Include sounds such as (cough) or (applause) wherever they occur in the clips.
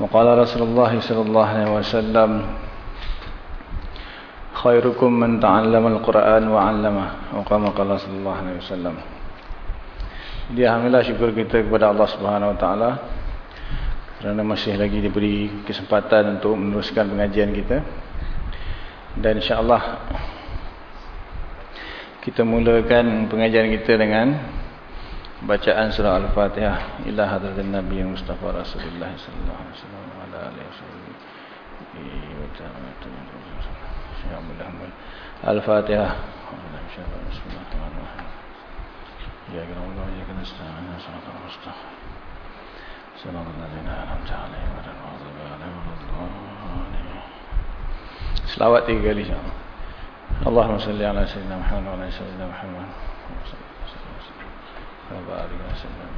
وقال رسول الله صلى الله عليه وسلم خيركم من تعلم القرآن وعلمه وقام قال صلى الله عليه وسلم Dia alhamdulillah syukur kita kepada Allah Subhanahu Wa Taala kerana masih lagi diberi kesempatan untuk meneruskan pengajian kita dan insya-Allah kita mulakan pengajian kita dengan bacaan surah Al-Fatihah ila hadratin Nabi Mustafa Rasulullah sallallahu alaihi wasallam. Al-Fatihah. Ya Allah, ya ghairil maghdubi 'alaihim waladdallin. Selawat tiga kali insya-Allah. Allahumma salli ala sayyidina Muhammad wa ala sayyidina Muhammad. وبارك وسلم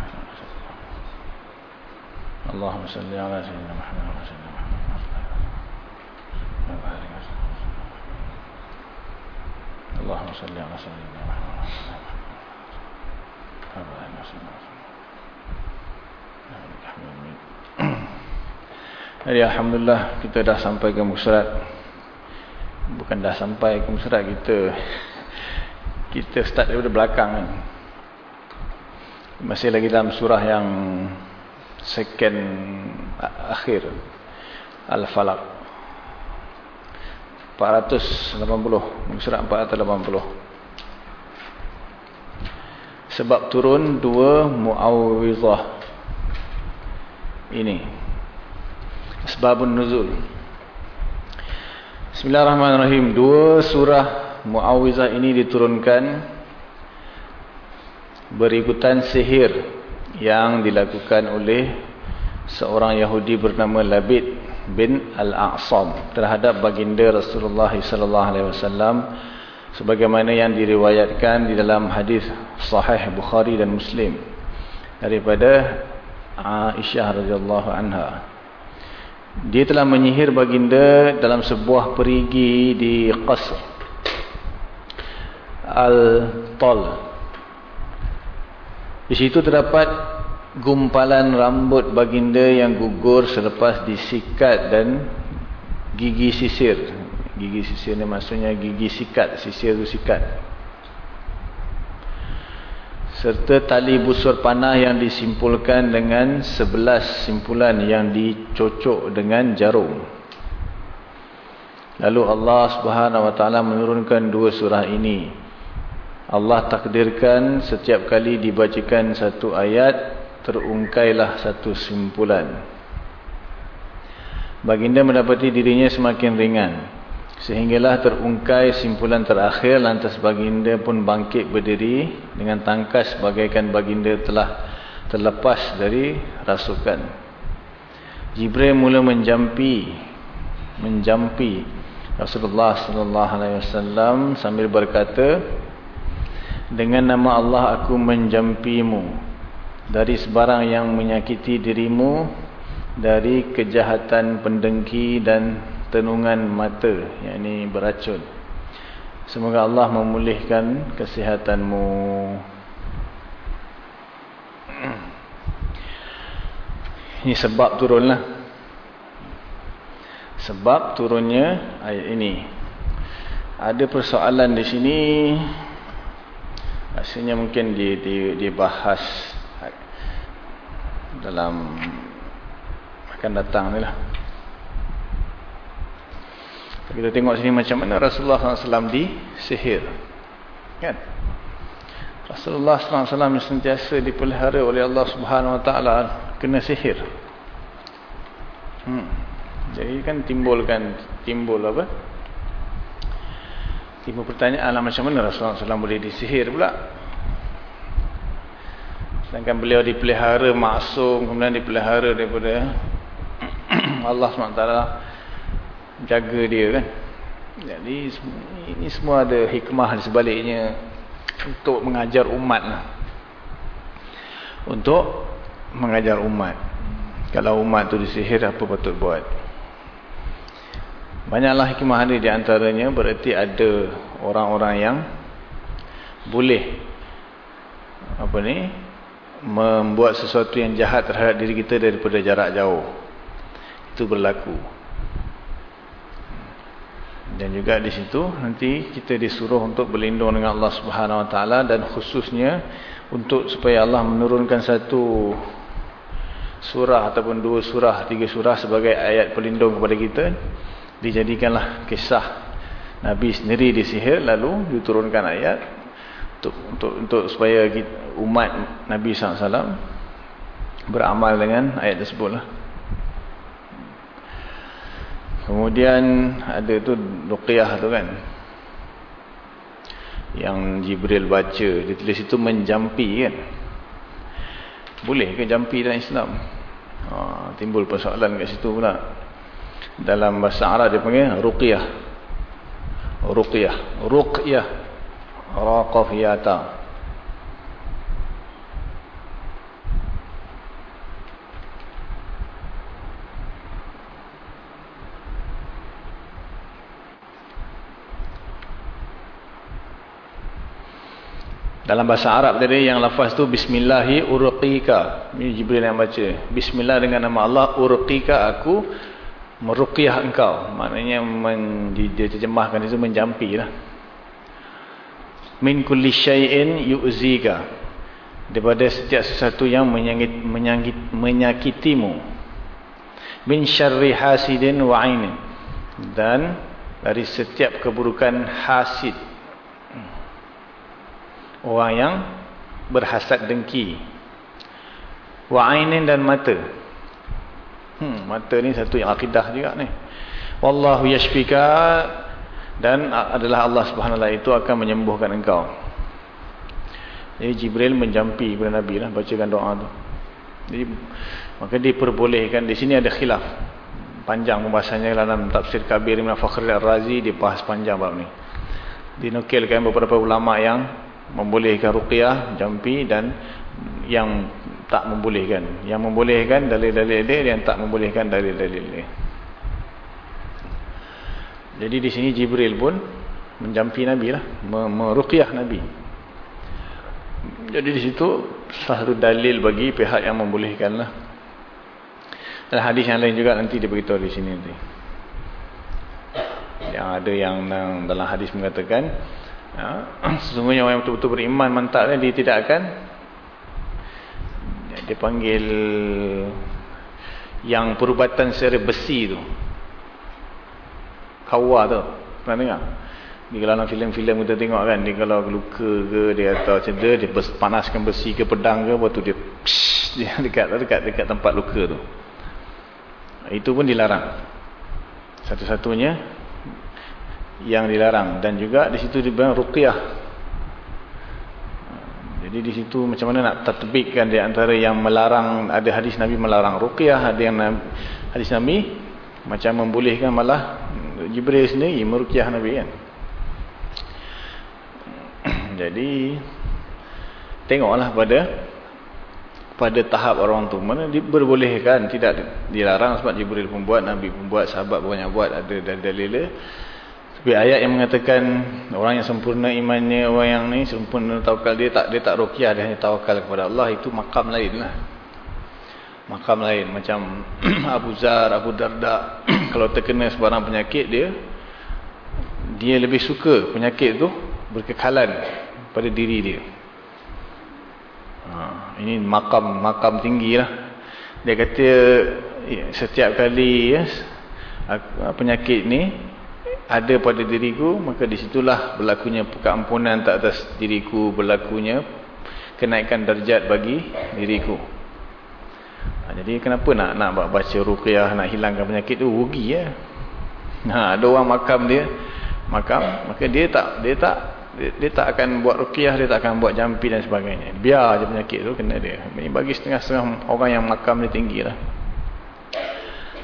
اللهم صل على سيدنا محمد وعلى سيدنا محمد وبارك وسلم اللهم صل على سيدنا محمد وبارك وسلم Jadi Alhamdulillah kita dah sampai ke Musrat Bukan dah sampai ke Musrat kita Kita start daripada belakang kan masih lagi dalam surah yang second akhir. Al-Falaq. 480 surah 480 sebab turun dua muawwizah. Ini. Sebabun nuzul. Bismillahirrahmanirrahim. Dua surah muawwizah ini diturunkan berikutan sihir yang dilakukan oleh seorang Yahudi bernama Labid bin Al-A'sam terhadap baginda Rasulullah wasallam sebagaimana yang diriwayatkan di dalam hadis sahih Bukhari dan Muslim daripada Aisyah radhiyallahu anha. Dia telah menyihir baginda dalam sebuah perigi di Qasr Al-Tal di situ terdapat gumpalan rambut baginda yang gugur selepas disikat dan gigi sisir. Gigi sisir ni maksudnya gigi sikat, sisir tu sikat. Serta tali busur panah yang disimpulkan dengan sebelas simpulan yang dicocok dengan jarum. Lalu Allah Subhanahu Wa Taala menurunkan dua surah ini. Allah takdirkan setiap kali dibacakan satu ayat terungkailah satu simpulan. Baginda mendapati dirinya semakin ringan sehinggalah terungkai simpulan terakhir lantas baginda pun bangkit berdiri dengan tangkas bagaikan baginda telah terlepas dari rasukan. Jibril mula menjampi menjampi Rasulullah sallallahu alaihi wasallam sambil berkata dengan nama Allah aku menjampimu. Dari sebarang yang menyakiti dirimu dari kejahatan pendengki dan tenungan mata yakni beracun. Semoga Allah memulihkan kesihatanmu ini sebab turunlah. Sebab turunnya ayat ini. Ada persoalan di sini Maksudnya mungkin di, di, dibahas dalam akan datang ni lah. Kita tengok sini macam mana Rasulullah SAW disihir. Kan? Rasulullah SAW sentiasa dipelihara oleh Allah Subhanahu Wa Taala kena sihir. Hmm. Jadi kan timbulkan timbul apa? Timbul pertanyaan lah macam mana Rasulullah SAW boleh disihir pula? Sedangkan beliau dipelihara maksum kemudian dipelihara daripada (clears throat) Allah SWT jaga dia kan. Jadi ini semua ada hikmah di sebaliknya untuk mengajar umat lah. Untuk mengajar umat. Kalau umat tu disihir apa patut buat banyaklah hikmah ada di antaranya berarti ada orang-orang yang boleh apa ni membuat sesuatu yang jahat terhadap diri kita daripada jarak jauh. Itu berlaku. Dan juga di situ nanti kita disuruh untuk berlindung dengan Allah Subhanahu Wa Taala dan khususnya untuk supaya Allah menurunkan satu surah ataupun dua surah, tiga surah sebagai ayat pelindung kepada kita dijadikanlah kisah Nabi sendiri disihir lalu diturunkan ayat untuk untuk untuk supaya kita, umat Nabi SAW beramal dengan ayat tersebut lah. Kemudian ada tu Ruqyah tu kan. Yang Jibril baca, dia tulis itu menjampi kan. Boleh ke jampi dalam Islam? Ha, timbul persoalan kat situ pula. Dalam bahasa Arab dia panggil Ruqyah. Ruqyah. Ruqyah. Raqafiyata. Dalam bahasa Arab tadi yang lafaz tu bismillahi urqika. Ini Jibril yang baca. Bismillah dengan nama Allah urqika aku meruqyah engkau. Maknanya men, dia terjemahkan itu menjampi lah. Min kulli syai'in yu'zika. Daripada setiap sesuatu yang menyangit, menyangit, menyakitimu. Min syarri hasidin wa'inin. Dan dari setiap keburukan hasid orang yang berhasad dengki wa ainin dan mata hmm, mata ni satu yang akidah juga ni. Wallahu yashfika dan adalah Allah subhanahu itu akan menyembuhkan engkau. Jadi Jibril menjampi kepada Nabi lah bacakan doa tu. Jadi maka diperbolehkan di sini ada khilaf. Panjang pembahasannya dalam tafsir kabir Ibn Fakhr al-Razi dibahas panjang bab ni. Dinukilkan beberapa ulama yang membolehkan ruqyah, jampi dan yang tak membolehkan. Yang membolehkan dalil-dalil dia, yang tak membolehkan dalil-dalil dia. Jadi di sini Jibril pun menjampi Nabi lah, meruqyah Nabi. Jadi di situ satu dalil bagi pihak yang membolehkan lah. Dan hadis yang lain juga nanti dia beritahu di sini nanti. Yang ada yang dalam hadis mengatakan Ya, (clears throat) sesungguhnya orang yang betul-betul beriman mantap dia tidak akan dia panggil yang perubatan secara besi tu. Kawa tu. Pernah dengar? Di dalam filem-filem kita tengok kan dia kalau luka ke dia atau cedera dia panaskan besi ke pedang ke waktu dia psh, dia (laughs) dekat dekat dekat tempat luka tu. Itu pun dilarang. Satu-satunya yang dilarang. Dan juga di situ dibilang ruqyah. Jadi di situ macam mana nak tatbikkan di antara yang melarang ada hadis Nabi melarang ruqyah, ada yang hadis Nabi macam membolehkan malah Jibril sendiri meruqyah Nabi kan. (clears throat) Jadi tengoklah pada pada tahap orang tu mana diperbolehkan tidak dilarang sebab Jibril pun buat Nabi pun buat sahabat banyak buat ada dalil-dalil tapi ayat yang mengatakan orang yang sempurna imannya, orang yang ni sempurna tawakal dia tak dia tak ruqyah dia hanya tawakal kepada Allah itu makam lain lah. Makam lain macam (clears throat) Abu Zar, Abu Darda (clears throat) kalau terkena sebarang penyakit dia dia lebih suka penyakit tu berkekalan pada diri dia. Ha, ini makam makam tinggi lah. Dia kata ya, setiap kali ya, penyakit ni ada pada diriku maka disitulah berlakunya keampunan tak atas diriku berlakunya kenaikan darjat bagi diriku. Ha, jadi kenapa nak nak baca ruqyah nak hilangkan penyakit tu? Rugi ya. Ha, ada orang makam dia makam maka dia tak dia tak dia, dia tak akan buat ruqyah dia tak akan buat jampi dan sebagainya. Biar je penyakit tu kena dia. Ini bagi setengah-setengah orang yang makam dia tinggi lah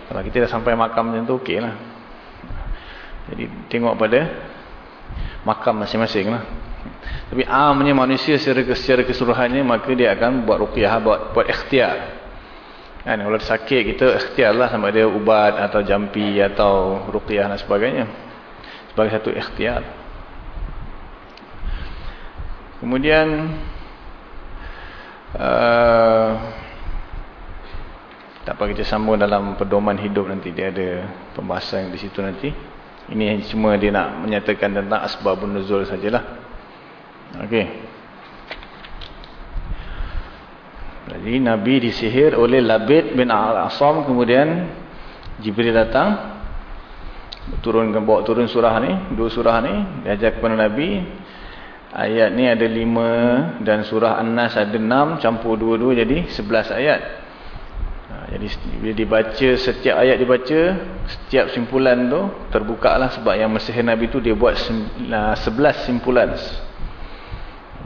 kalau kita dah sampai makam macam tu okey lah jadi tengok pada makam masing-masing lah. Tapi amnya manusia secara, secara keseluruhannya maka dia akan buat ruqyah buat, buat ikhtiar. Kan kalau sakit kita ikhtiar lah sama ada ubat atau jampi atau ruqyah dan sebagainya. Sebagai satu ikhtiar. Kemudian uh, tak apa kita sambung dalam pedoman hidup nanti. Dia ada pembahasan di situ nanti ini semua dia nak menyatakan tentang asbabun nuzul sajalah. Okey. Jadi nabi disihir oleh Labid bin Al-Asam kemudian Jibril datang turunkan bawa turun surah ni dua surah ni diajar kepada Nabi ayat ni ada lima dan surah An-Nas ada enam campur dua-dua jadi sebelas ayat jadi bila dibaca setiap ayat dibaca setiap simpulan tu terbuka lah sebab yang Mesih Nabi tu dia buat sebelas simpulan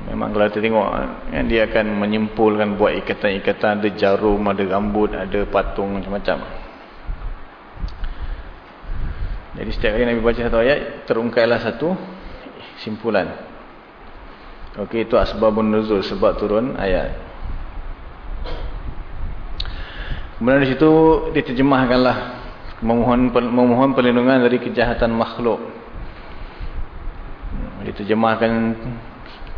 memang kalau kita tengok kan, dia akan menyimpulkan buat ikatan-ikatan ada jarum, ada rambut, ada patung macam-macam jadi setiap kali Nabi baca satu ayat, terungkailah satu simpulan. Okey, itu asbabun nuzul, sebab turun ayat. Kemudian di situ diterjemahkanlah memohon memohon perlindungan dari kejahatan makhluk. Diterjemahkan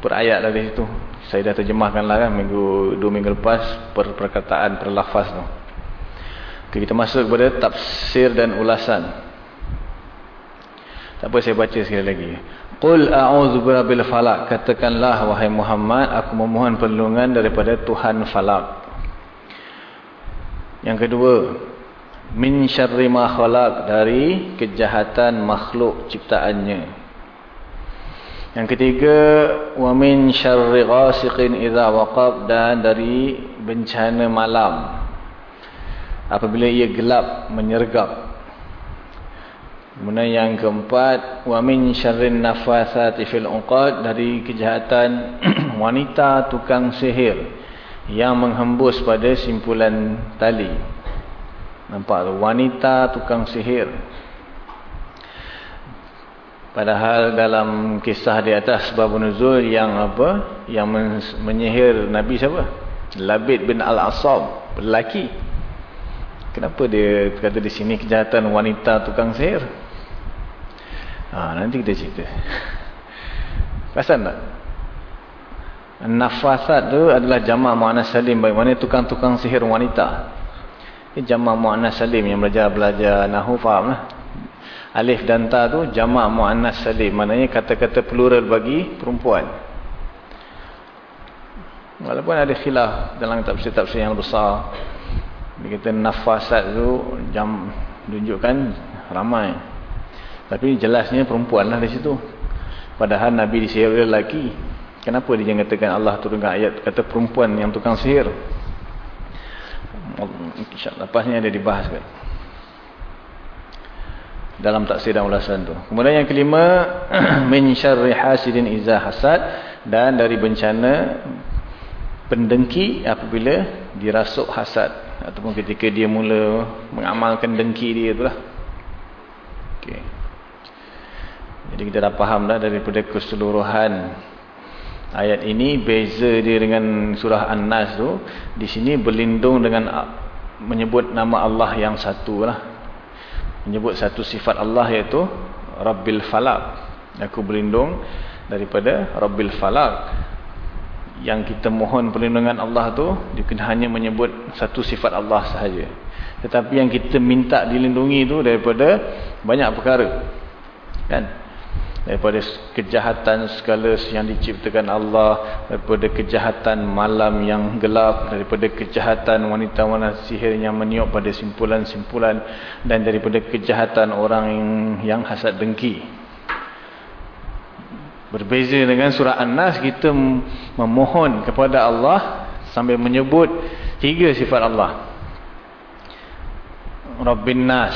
per ayat dari situ. Saya dah terjemahkanlah kan minggu dua minggu lepas per perkataan per lafaz tu. Okay, kita masuk kepada tafsir dan ulasan. Tak apa saya baca sekali lagi. Qul a'udzu birabbil falaq. Katakanlah wahai Muhammad, aku memohon perlindungan daripada Tuhan Falak. Yang kedua, min syarri ma khalaq dari kejahatan makhluk ciptaannya. Yang ketiga, wa min syarri ghasiqin idza waqab dan dari bencana malam. Apabila ia gelap menyergap Kemudian yang keempat, wa min syarrin nafathati fil uqad dari kejahatan (clears throat) wanita tukang sihir yang menghembus pada simpulan tali. Nampak tu wanita tukang sihir. Padahal dalam kisah di atas bab nuzul yang apa? Yang menyihir Nabi siapa? Labid bin Al-Asab, lelaki. Kenapa dia kata di sini kejahatan wanita tukang sihir? Ha, nanti kita cerita. (laughs) Perasan tak? Nafasat tu adalah jama' mu'anas salim. Bagaimana tukang-tukang sihir wanita. Ini jama' mu'anas salim yang belajar-belajar nahu faham lah. Alif dan ta tu jama' mu'anas salim. Maknanya kata-kata plural bagi perempuan. Walaupun ada khilaf dalam tafsir-tafsir yang besar. Dia kata nafasat tu jam tunjukkan ramai. Tapi jelasnya perempuan lah di situ. Padahal Nabi disihir oleh lelaki. Kenapa dia jangan katakan Allah turunkan ayat kata perempuan yang tukang sihir. Lepasnya ada dibahas kan. Dalam taksir dan ulasan tu. Kemudian yang kelima. (clears throat) Min syarri hasidin iza hasad. Dan dari bencana pendengki apabila dirasuk hasad. Ataupun ketika dia mula mengamalkan dengki dia itulah. Okay. Jadi kita dah faham dah daripada keseluruhan ayat ini beza dia dengan surah An-Nas tu di sini berlindung dengan menyebut nama Allah yang satu lah. Menyebut satu sifat Allah iaitu Rabbil Falak. Aku berlindung daripada Rabbil Falak. Yang kita mohon perlindungan Allah tu dia hanya menyebut satu sifat Allah sahaja. Tetapi yang kita minta dilindungi tu daripada banyak perkara. Kan? Daripada kejahatan segala yang diciptakan Allah daripada kejahatan malam yang gelap daripada kejahatan wanita-wanita sihir yang meniup pada simpulan-simpulan dan daripada kejahatan orang yang, hasad dengki. Berbeza dengan surah An-Nas kita memohon kepada Allah sambil menyebut tiga sifat Allah. Rabbin Nas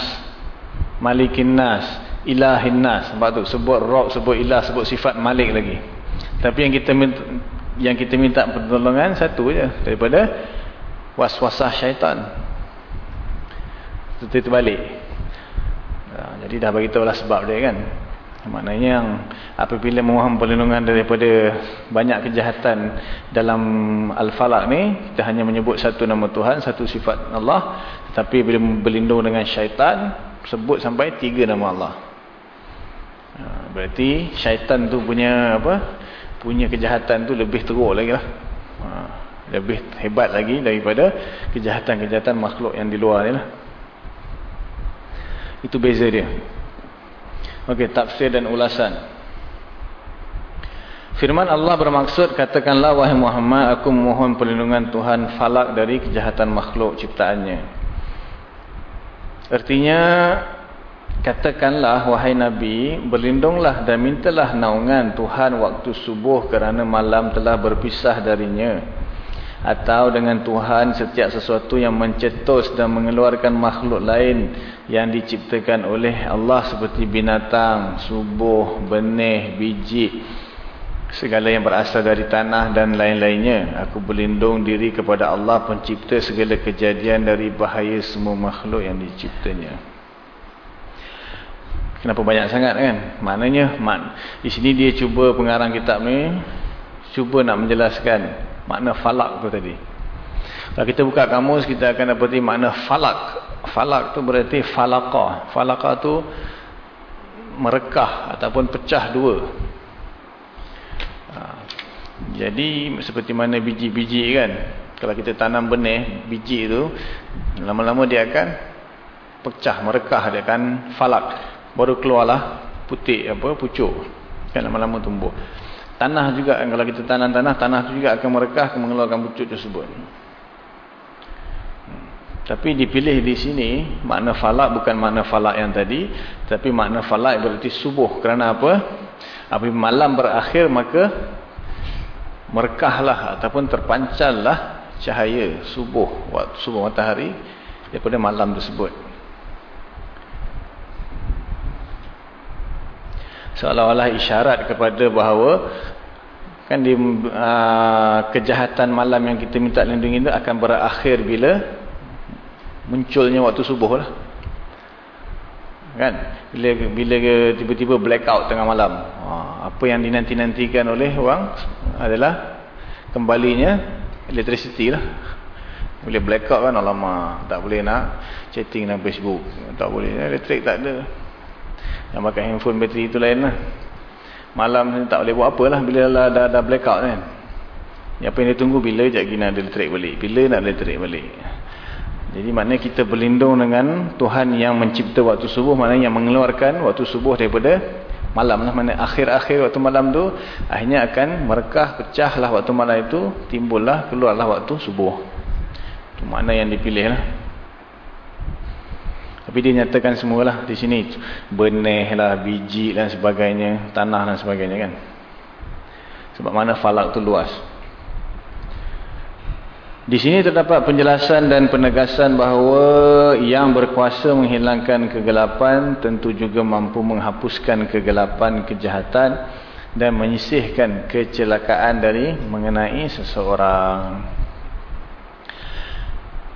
Malikin Nas ilahin nas. Sebab tu sebut rob sebut ilah sebut sifat malik lagi. Tapi yang kita minta, yang kita minta pertolongan satu je daripada waswasah syaitan. Itu terbalik. Ha, jadi dah bagi tahu lah sebab dia kan. Maknanya yang apabila memohon perlindungan daripada banyak kejahatan dalam Al-Falaq ni kita hanya menyebut satu nama Tuhan satu sifat Allah. Tetapi bila berlindung dengan syaitan sebut sampai tiga nama Allah berarti syaitan tu punya apa? Punya kejahatan tu lebih teruk lagi lah. Ha, lebih hebat lagi daripada kejahatan-kejahatan makhluk yang di luar ni lah. Itu beza dia. Okey, tafsir dan ulasan. Firman Allah bermaksud, katakanlah wahai Muhammad, aku mohon perlindungan Tuhan falak dari kejahatan makhluk ciptaannya. Artinya, Katakanlah wahai Nabi, berlindunglah dan mintalah naungan Tuhan waktu subuh kerana malam telah berpisah darinya. Atau dengan Tuhan setiap sesuatu yang mencetus dan mengeluarkan makhluk lain yang diciptakan oleh Allah seperti binatang, subuh, benih, biji, segala yang berasal dari tanah dan lain-lainnya. Aku berlindung diri kepada Allah pencipta segala kejadian dari bahaya semua makhluk yang diciptanya. Kenapa banyak sangat kan? Maknanya mak, di sini dia cuba pengarang kitab ni cuba nak menjelaskan makna falak tu tadi. Kalau kita buka kamus kita akan dapati makna falak. Falak tu berarti falaqah. Falaqah tu merekah ataupun pecah dua. Ha. Jadi seperti mana biji-biji kan? Kalau kita tanam benih, biji tu lama-lama dia akan pecah, merekah dia akan falak baru keluarlah putih apa pucuk. Kan lama-lama tumbuh. Tanah juga kalau kita tanam tanah tanah tu juga akan merekah akan mengeluarkan pucuk tersebut. Tapi dipilih di sini makna falak bukan makna falak yang tadi tapi makna falak berarti subuh. Kerana apa? Apabila malam berakhir maka merekahlah ataupun terpancallah cahaya subuh waktu subuh matahari daripada malam tersebut seolah-olah isyarat kepada bahawa kan di uh, kejahatan malam yang kita minta lindungi itu akan berakhir bila munculnya waktu subuh lah. Kan? Bila bila tiba-tiba blackout tengah malam. Uh, apa yang dinanti-nantikan oleh orang adalah kembalinya electricity lah. Bila blackout kan alamak tak boleh nak chatting dalam Facebook. Tak boleh elektrik tak ada yang pakai handphone bateri itu lain lah. Malam ni tak boleh buat apa lah bila dah, dah, dah blackout kan. Apa yang dia tunggu bila je nak elektrik balik. Bila nak elektrik balik. Jadi maknanya kita berlindung dengan Tuhan yang mencipta waktu subuh. Maknanya yang mengeluarkan waktu subuh daripada malam lah. Maknanya akhir-akhir waktu malam tu akhirnya akan merekah, pecah lah waktu malam itu. Timbullah, keluarlah waktu subuh. Itu makna yang dipilih lah. Tapi dia nyatakan semualah di sini. Benih lah, biji dan sebagainya. Tanah dan sebagainya kan. Sebab mana falak tu luas. Di sini terdapat penjelasan dan penegasan bahawa yang berkuasa menghilangkan kegelapan tentu juga mampu menghapuskan kegelapan kejahatan dan menyisihkan kecelakaan dari mengenai seseorang.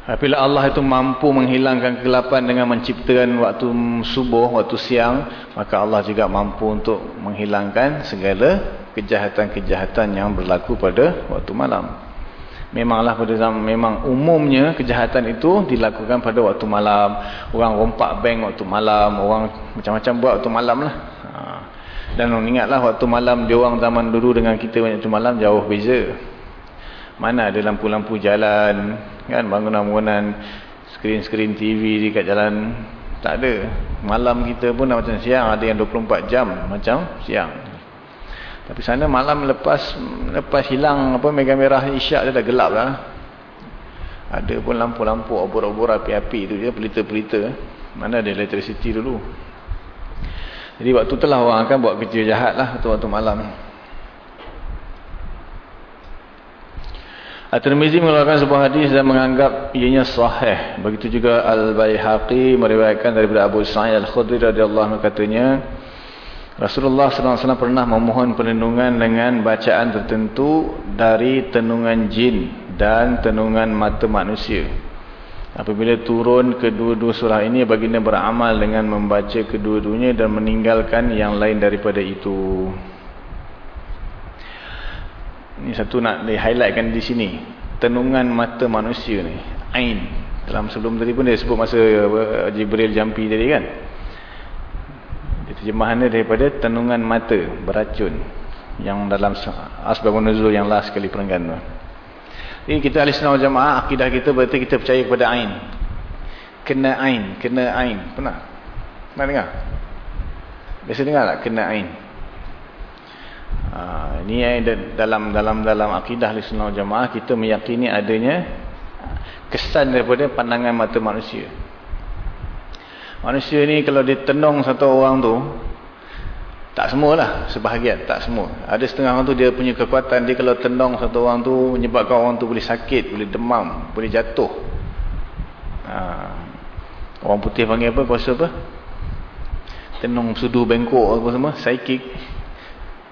Apabila Allah itu mampu menghilangkan kegelapan dengan menciptakan waktu subuh, waktu siang, maka Allah juga mampu untuk menghilangkan segala kejahatan-kejahatan yang berlaku pada waktu malam. Memanglah pada zaman memang umumnya kejahatan itu dilakukan pada waktu malam. Orang rompak bank waktu malam, orang macam-macam buat waktu malam lah. Ha. Dan ingatlah waktu malam dia orang zaman dulu dengan kita waktu malam jauh beza. Mana ada lampu-lampu jalan, kan bangunan-bangunan skrin-skrin TV di kat jalan Tak ada. Malam kita pun macam siang. Ada yang 24 jam macam siang. Tapi sana malam lepas lepas hilang apa mega merah isyak dia dah gelap lah. Ada pun lampu-lampu obor-obor api-api tu je. Pelita-pelita. Mana ada electricity dulu. Jadi waktu tu lah orang akan buat kerja jahat lah. Waktu-waktu malam At-Tirmizi mengeluarkan sebuah hadis dan menganggap ianya sahih. Begitu juga Al-Baihaqi meriwayatkan daripada Abu Sa'id Al-Khudri radhiyallahu anhu katanya Rasulullah SAW pernah memohon perlindungan dengan bacaan tertentu dari tenungan jin dan tenungan mata manusia. Apabila turun kedua-dua surah ini baginda beramal dengan membaca kedua-duanya dan meninggalkan yang lain daripada itu. Ini satu nak di highlightkan di sini. Tenungan mata manusia ni. Ain. Dalam sebelum tadi pun dia sebut masa Jibril jampi tadi kan. Terjemahannya daripada tenungan mata beracun. Yang dalam asbabun nuzul yang last sekali perenggan tu. Ini kita ahli sunnah jamaah akidah kita berarti kita percaya kepada ain. Kena ain, kena ain. Pernah? Pernah dengar? Biasa dengar tak kena ain? Ha, ini dalam dalam dalam akidah Sunnah Jamaah kita meyakini adanya kesan daripada pandangan mata manusia. Manusia ni kalau ditenung satu orang tu tak semualah sebahagian tak semua. Ada setengah orang tu dia punya kekuatan dia kalau tenung satu orang tu menyebabkan orang tu boleh sakit, boleh demam, boleh jatuh. Ha, orang putih panggil apa kuasa apa? Tenung sudu bengkok apa semua, psychic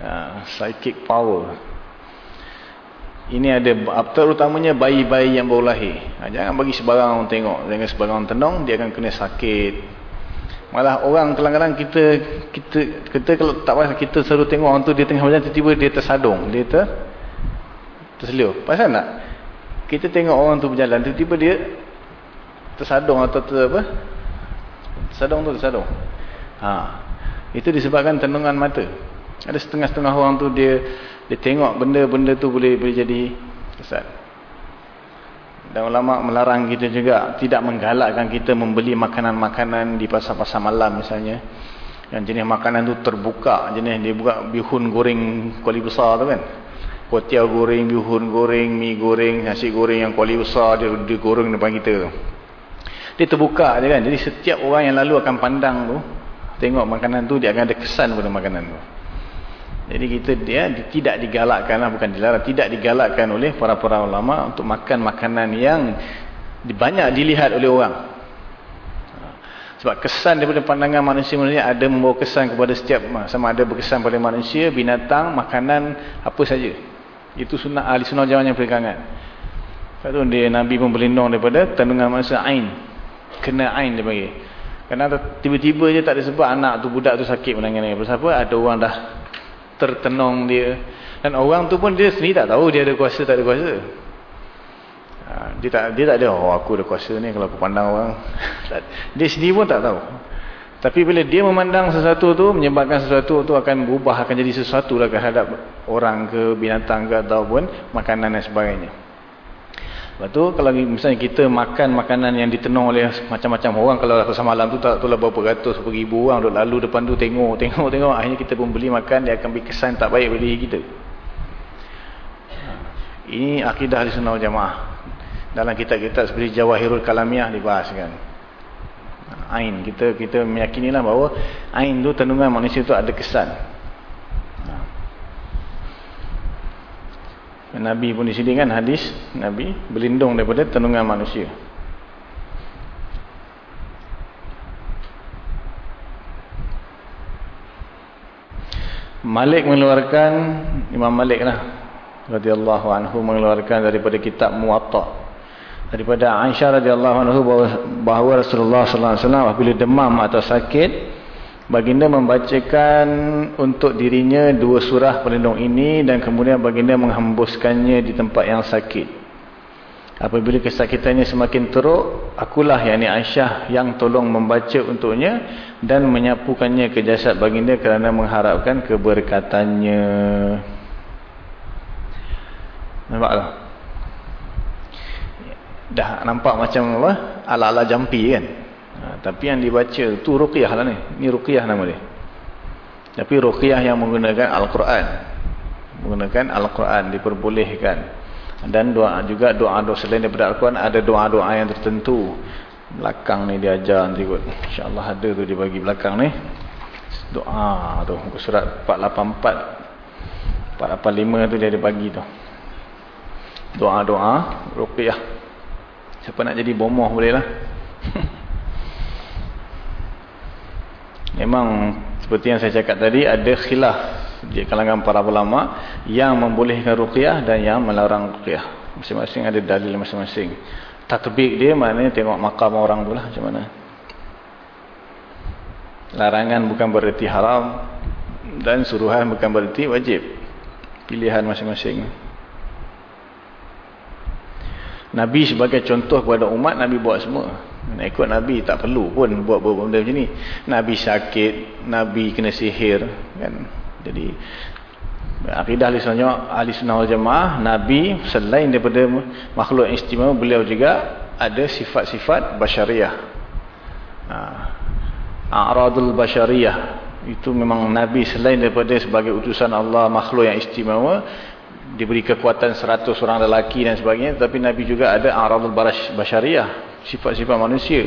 uh, psychic power. Ini ada terutamanya bayi-bayi yang baru lahir ha, jangan bagi sebarang orang tengok. Jangan sebarang tenung dia akan kena sakit. Malah orang kadang-kadang kita kita kita kalau tak pasal kita selalu tengok orang tu dia tengah macam tiba-tiba dia tersadung. Dia ter terseliu pasal tak kita tengok orang tu berjalan tiba-tiba dia tersadung atau ter apa? Tersadung tu tersadung. Ha. Itu disebabkan tenungan mata ada setengah-setengah orang tu dia dia tengok benda-benda tu boleh boleh jadi kesat. Dan ulama melarang kita juga tidak menggalakkan kita membeli makanan-makanan di pasar-pasar malam misalnya. Yang jenis makanan tu terbuka, jenis dia buka bihun goreng kuali besar tu kan. Kuatiau goreng, bihun goreng, mi goreng, nasi goreng yang kuali besar dia, dia goreng depan kita. Dia terbuka je kan. Jadi setiap orang yang lalu akan pandang tu, tengok makanan tu dia akan ada kesan pada makanan tu. Jadi kita dia tidak digalakkan lah, bukan dilarang, tidak digalakkan oleh para-para ulama untuk makan makanan yang banyak dilihat oleh orang. Sebab kesan daripada pandangan manusia manusia ada membawa kesan kepada setiap sama ada berkesan pada manusia, binatang, makanan, apa saja. Itu sunnah ahli sunnah jaman yang pegangan. Satu dia Nabi pun berlindung daripada tandungan manusia ain. Kena ain dia bagi. Kerana tiba-tiba je tak ada sebab anak tu budak tu sakit menangis. Sebab ada orang dah tertenung dia. Dan orang tu pun dia sendiri tak tahu dia ada kuasa tak ada kuasa. Ha, dia tak dia tak ada oh aku ada kuasa ni kalau aku pandang orang. (laughs) Dia sendiri pun tak tahu. Tapi bila dia memandang sesuatu tu menyebabkan sesuatu tu akan berubah akan jadi sesuatu lah kehadap orang ke binatang ke ataupun makanan dan sebagainya Lepas tu kalau misalnya kita makan makanan yang ditenung oleh macam-macam orang kalau rasa malam tu tak tahu lah berapa ratus berapa ribu orang duduk lalu depan tu tengok (laughs) tengok tengok akhirnya kita pun beli makan dia akan beri kesan tak baik pada diri kita. Ini akidah di sunnah jamaah. Dalam kitab-kitab seperti Jawahirul Kalamiah dibahas kan. Ain kita kita meyakinilah bahawa ain tu tenungan manusia tu ada kesan. Nabi pun di sini kan hadis Nabi berlindung daripada tenungan manusia. Malik mengeluarkan Imam Malik lah radhiyallahu anhu mengeluarkan daripada kitab Muwatta daripada Aisyah radhiyallahu anhu bahawa, bahawa Rasulullah sallallahu alaihi wasallam apabila demam atau sakit Baginda membacakan untuk dirinya dua surah pelindung ini dan kemudian baginda menghembuskannya di tempat yang sakit. Apabila kesakitannya semakin teruk, akulah yang ini Aisyah yang tolong membaca untuknya dan menyapukannya ke jasad baginda kerana mengharapkan keberkatannya. Nampak tak? Dah nampak macam apa? Ala-ala jampi kan? Tapi yang dibaca tu ruqyah lah ni. Ni ruqyah nama dia. Tapi ruqyah yang menggunakan Al-Quran. Menggunakan Al-Quran diperbolehkan. Dan doa juga doa-doa selain daripada Al-Quran ada doa-doa yang tertentu. Belakang ni diajar nanti kot. InsyaAllah ada tu dia bagi belakang ni. Doa tu. Muka surat 484. 485 tu dia ada bagi tu. Doa-doa ruqyah. Siapa nak jadi bomoh boleh lah. (laughs) Memang seperti yang saya cakap tadi ada khilaf di kalangan para ulama yang membolehkan ruqyah dan yang melarang ruqyah. Masing-masing ada dalil masing-masing. Tatbik dia maknanya tengok makam orang tu lah macam mana. Larangan bukan bererti haram dan suruhan bukan bererti wajib. Pilihan masing-masing. Nabi sebagai contoh kepada umat Nabi buat semua. Nak ikut Nabi tak perlu pun buat benda macam ni. Nabi sakit, Nabi kena sihir kan. Jadi akidah ahli sunnah ahli sunnah wal jamaah Nabi selain daripada makhluk istimewa beliau juga ada sifat-sifat basyariah. Ha. A'radul basyariah itu memang Nabi selain daripada sebagai utusan Allah makhluk yang istimewa diberi kekuatan 100 orang lelaki dan sebagainya tapi Nabi juga ada a'radul basyariah sifat-sifat manusia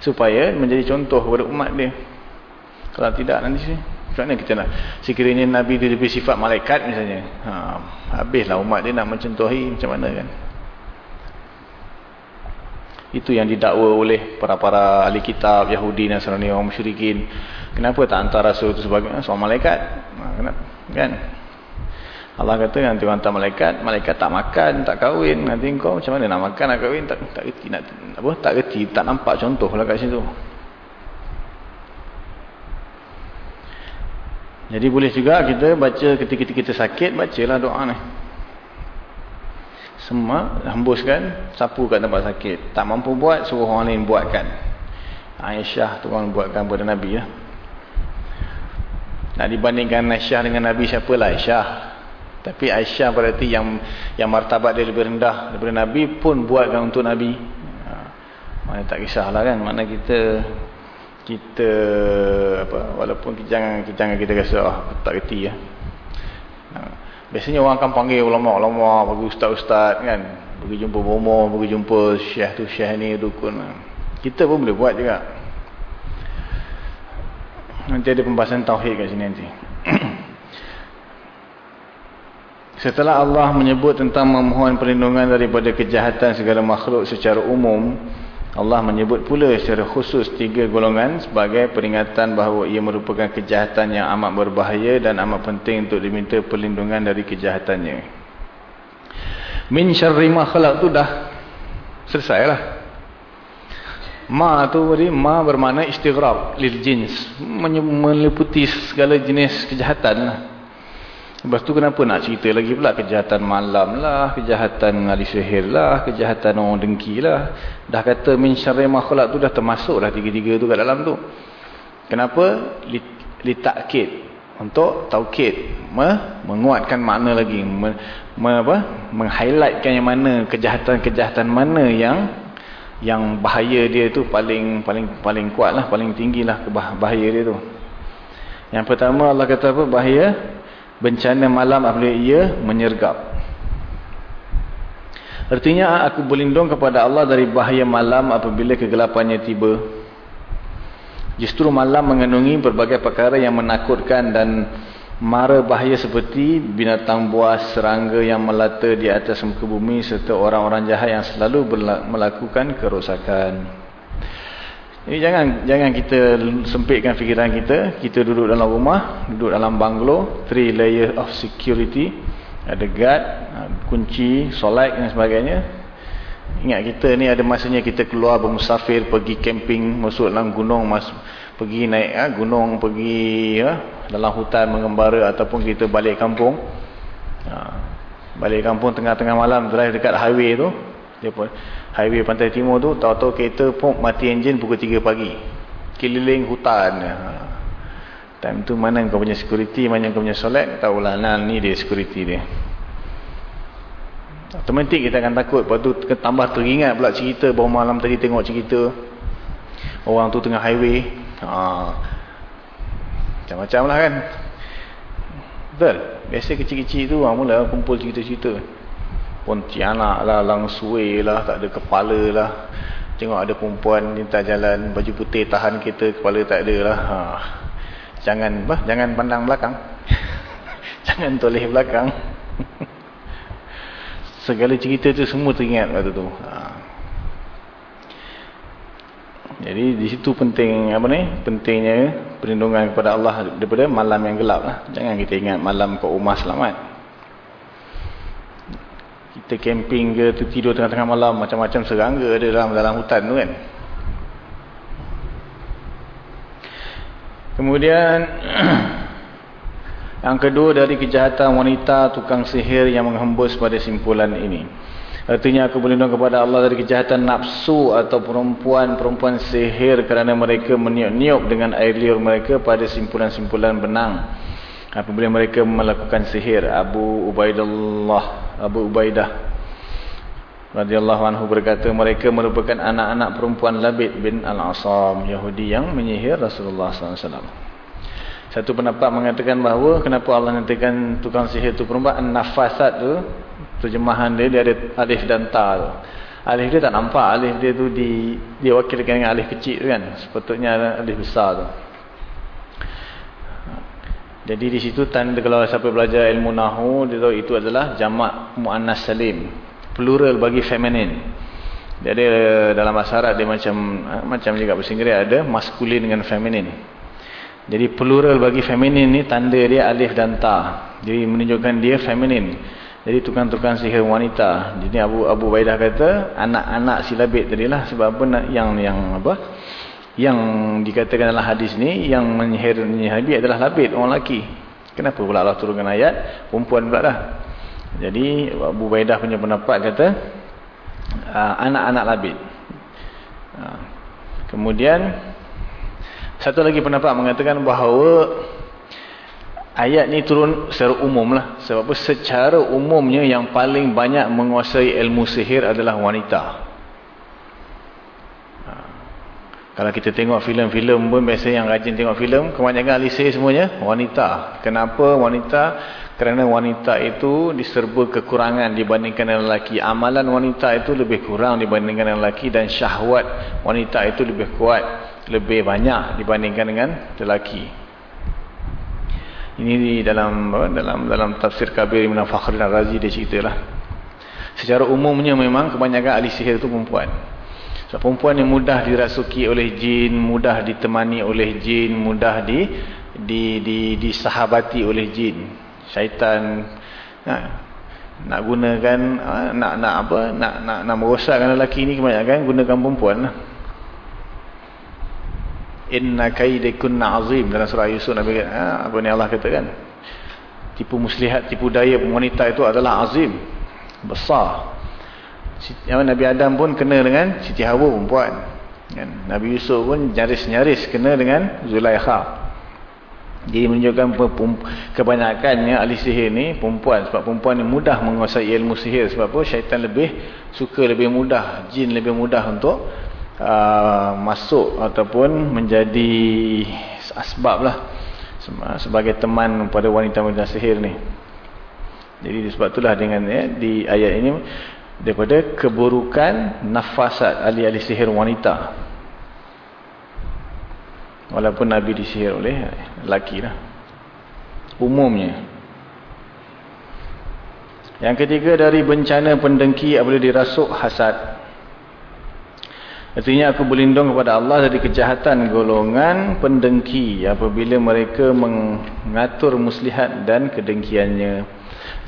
supaya menjadi contoh kepada umat dia. Kalau tidak nanti sih macam kita nak? Sekiranya Nabi dia lebih sifat malaikat misalnya. Ha, habislah umat dia nak mencontohi macam mana kan? Itu yang didakwa oleh para-para ahli kitab Yahudi dan Nasrani orang musyrikin. Kenapa tak hantar rasul itu sebagai seorang malaikat? Ha, kan Allah kata nanti hantar malaikat, malaikat tak makan, tak kahwin, nanti kau macam mana nak makan, nak kahwin, tak tak reti, nak, apa, tak reti, tak nampak contoh lah kat situ. Jadi boleh juga kita baca ketika kita sakit, bacalah doa ni. Semua hembuskan, sapu kat tempat sakit. Tak mampu buat, suruh orang lain buatkan. Aisyah tu orang buatkan kepada Nabi lah. Nak dibandingkan Aisyah dengan Nabi, siapalah Aisyah? Tapi Aisyah berarti yang yang martabat dia lebih rendah daripada Nabi pun buatkan untuk Nabi. Ha, mana tak kisahlah kan. Mana kita kita apa walaupun jangan jangan kita rasa oh, tak reti ya. Ha, biasanya orang akan panggil ulama-ulama, bagi ustaz-ustaz kan. Pergi jumpa bomo, pergi jumpa syekh tu, syekh ni, dukun. Kita pun boleh buat juga. Nanti ada pembahasan tauhid kat sini nanti. (clears throat) Setelah Allah menyebut tentang memohon perlindungan daripada kejahatan segala makhluk secara umum, Allah menyebut pula secara khusus tiga golongan sebagai peringatan bahawa ia merupakan kejahatan yang amat berbahaya dan amat penting untuk diminta perlindungan dari kejahatannya. Min syarri makhluk tu dah selesai lah. Ma tu tadi, ma bermakna istighrab lil jins. Meliputi segala jenis kejahatan lah. Lepas tu kenapa nak cerita lagi pula kejahatan malam lah, kejahatan ahli sihir lah, kejahatan orang dengki lah. Dah kata min syarri makhluk tu dah termasuk dah tiga-tiga tu kat dalam tu. Kenapa? Litakkid. Untuk taukid. Menguatkan makna lagi. Meng-highlightkan yang mana kejahatan-kejahatan mana yang yang bahaya dia tu paling paling paling kuat lah, paling tinggi lah bahaya dia tu. Yang pertama Allah kata apa? Bahaya bencana malam apabila ia menyergap. Artinya aku berlindung kepada Allah dari bahaya malam apabila kegelapannya tiba. Justru malam mengandungi berbagai perkara yang menakutkan dan mara bahaya seperti binatang buas, serangga yang melata di atas muka bumi serta orang-orang jahat yang selalu melakukan kerosakan. Jadi jangan jangan kita sempitkan fikiran kita. Kita duduk dalam rumah, duduk dalam banglo, three layer of security. Ada guard, kunci, solat dan sebagainya. Ingat kita ni ada masanya kita keluar bermusafir, pergi camping, masuk dalam gunung, mas, pergi naik ha, gunung, pergi ha, dalam hutan mengembara ataupun kita balik kampung. Ha, balik kampung tengah-tengah malam drive dekat highway tu. Dia pun highway pantai timur tu tahu-tahu kereta pun mati enjin pukul 3 pagi. Keliling hutan. Ha. time tu mana kau punya security mana kau punya solat tahulah nah, ni dia security dia. Automatik kita akan takut. Lepas tu tambah teringat pula cerita bahawa malam tadi tengok cerita. Orang tu tengah highway. Ha, macam-macam lah kan. Betul? Biasa kecil-kecil tu mula kumpul cerita-cerita Pontianak lah Langsui lah tak ada kepala lah. Tengok ada perempuan minta jalan baju putih tahan kita kepala tak ada lah. Ha. jangan bah, jangan pandang belakang. (laughs) Jangan toleh belakang. (laughs) Segala cerita tu semua teringat waktu tu. Ha. jadi di situ penting apa ni? Pentingnya perlindungan kepada Allah daripada malam yang gelap lah. Jangan kita ingat malam kau umar selamat kita camping ke tidur tengah-tengah malam macam-macam serangga ada dalam dalam hutan tu kan kemudian (clears throat) yang kedua dari kejahatan wanita tukang sihir yang menghembus pada simpulan ini Artinya aku berlindung kepada Allah dari kejahatan nafsu atau perempuan-perempuan sihir kerana mereka meniup-niup dengan air liur mereka pada simpulan-simpulan benang. Apabila mereka melakukan sihir, Abu Ubaidullah, Abu Ubaidah radhiyallahu anhu berkata mereka merupakan anak-anak perempuan Labid bin Al-Asam Yahudi yang menyihir Rasulullah SAW. Satu pendapat mengatakan bahawa kenapa Allah nyatakan tukang sihir tu perempuan nafasat tu terjemahan dia dia ada alif dan ta tu. Alif dia tak nampak, alif dia tu di dia wakilkan dengan alif kecil tu kan. Sepatutnya alif besar tu. Jadi di situ tanda kalau siapa belajar ilmu nahu dia tahu itu adalah jamak muannas salim, plural bagi feminin. Dia ada dalam bahasa Arab dia macam macam juga bahasa Inggeris ada maskulin dengan feminin. Jadi plural bagi feminin ni tanda dia alif dan ta. Jadi menunjukkan dia feminin. Jadi tukang-tukang sihir wanita. Jadi Abu Abu Baidah kata anak-anak silabit tadilah sebab apa yang yang apa? Yang dikatakan dalam hadis ni yang menyihir menyihir adalah labit orang lelaki. Kenapa pula Allah turunkan ayat perempuan pula dah. Jadi Abu Baidah punya pendapat kata anak-anak labit. Kemudian satu lagi pendapat mengatakan bahawa ayat ni turun secara umum lah. Sebab apa? Secara umumnya yang paling banyak menguasai ilmu sihir adalah wanita. Ha. Kalau kita tengok filem-filem pun biasa yang rajin tengok filem, kebanyakan ahli semuanya wanita. Kenapa wanita? Kerana wanita itu diserba kekurangan dibandingkan dengan lelaki. Amalan wanita itu lebih kurang dibandingkan dengan lelaki dan syahwat wanita itu lebih kuat lebih banyak dibandingkan dengan lelaki. Ini di dalam dalam dalam tafsir Kabir Ibn Fakhrin Al-Razi dia ceritalah. Secara umumnya memang kebanyakan ahli sihir itu perempuan. So, perempuan yang mudah dirasuki oleh jin, mudah ditemani oleh jin, mudah di di di disahabati oleh jin. Syaitan nah, nak gunakan nak nak apa? Nak nak nak merosakkan lelaki ni kebanyakan gunakan perempuan lah inna kaidakunna azim dalam surah Yusuf Nabi ha, apa ni Allah kata kan tipu muslihat tipu daya wanita itu adalah azim besar Nabi Adam pun kena dengan Siti Hawa perempuan. Kan? Nabi Yusuf pun nyaris-nyaris kena dengan Zulaikha. Jadi menunjukkan kebanyakannya ahli sihir ni perempuan. Sebab perempuan ni mudah menguasai ilmu sihir. Sebab apa? Syaitan lebih suka lebih mudah jin lebih mudah untuk Uh, masuk ataupun menjadi asbab lah. Sebagai teman pada wanita-wanita sihir ni. Jadi sebab itulah dengan ya, di ayat ini daripada keburukan nafasat ahli-ahli sihir wanita. Walaupun Nabi disihir oleh lelaki lah. Umumnya. Yang ketiga dari bencana pendengki apabila dirasuk hasad. Artinya aku berlindung kepada Allah dari kejahatan golongan pendengki apabila mereka mengatur muslihat dan kedengkiannya.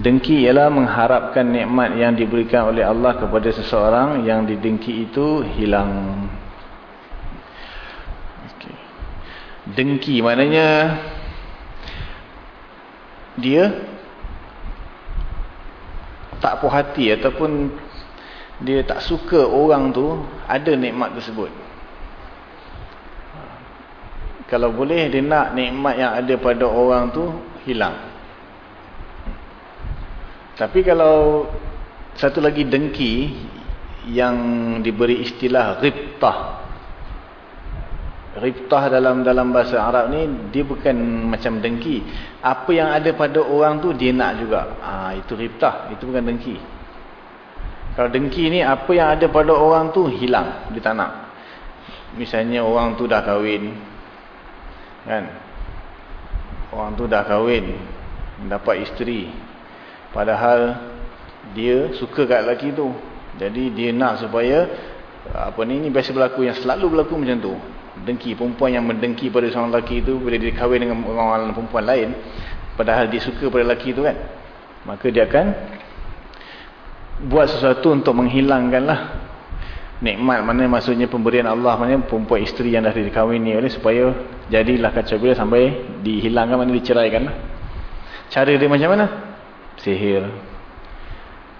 Dengki ialah mengharapkan nikmat yang diberikan oleh Allah kepada seseorang yang didengki itu hilang. Okay. Dengki maknanya dia tak puas hati ataupun dia tak suka orang tu ada nikmat tersebut kalau boleh dia nak nikmat yang ada pada orang tu hilang tapi kalau satu lagi dengki yang diberi istilah riptah Riptah dalam dalam bahasa Arab ni dia bukan macam dengki. Apa yang ada pada orang tu dia nak juga. Ha, itu riptah, itu bukan dengki. Kalau dengki ni apa yang ada pada orang tu hilang, dia tak nak. Misalnya orang tu dah kahwin. Kan? Orang tu dah kahwin, dapat isteri. Padahal dia suka kat lelaki tu. Jadi dia nak supaya apa ni ni biasa berlaku yang selalu berlaku macam tu. Dengki perempuan yang mendengki pada seorang lelaki itu bila dia kahwin dengan orang perempuan lain padahal dia suka pada lelaki itu kan maka dia akan buat sesuatu untuk menghilangkan lah nikmat. Mana maksudnya pemberian Allah mana perempuan isteri yang dah dikahwini oleh supaya jadilah kacau bila sampai dihilangkan mana diceraikan lah cara dia macam mana sihir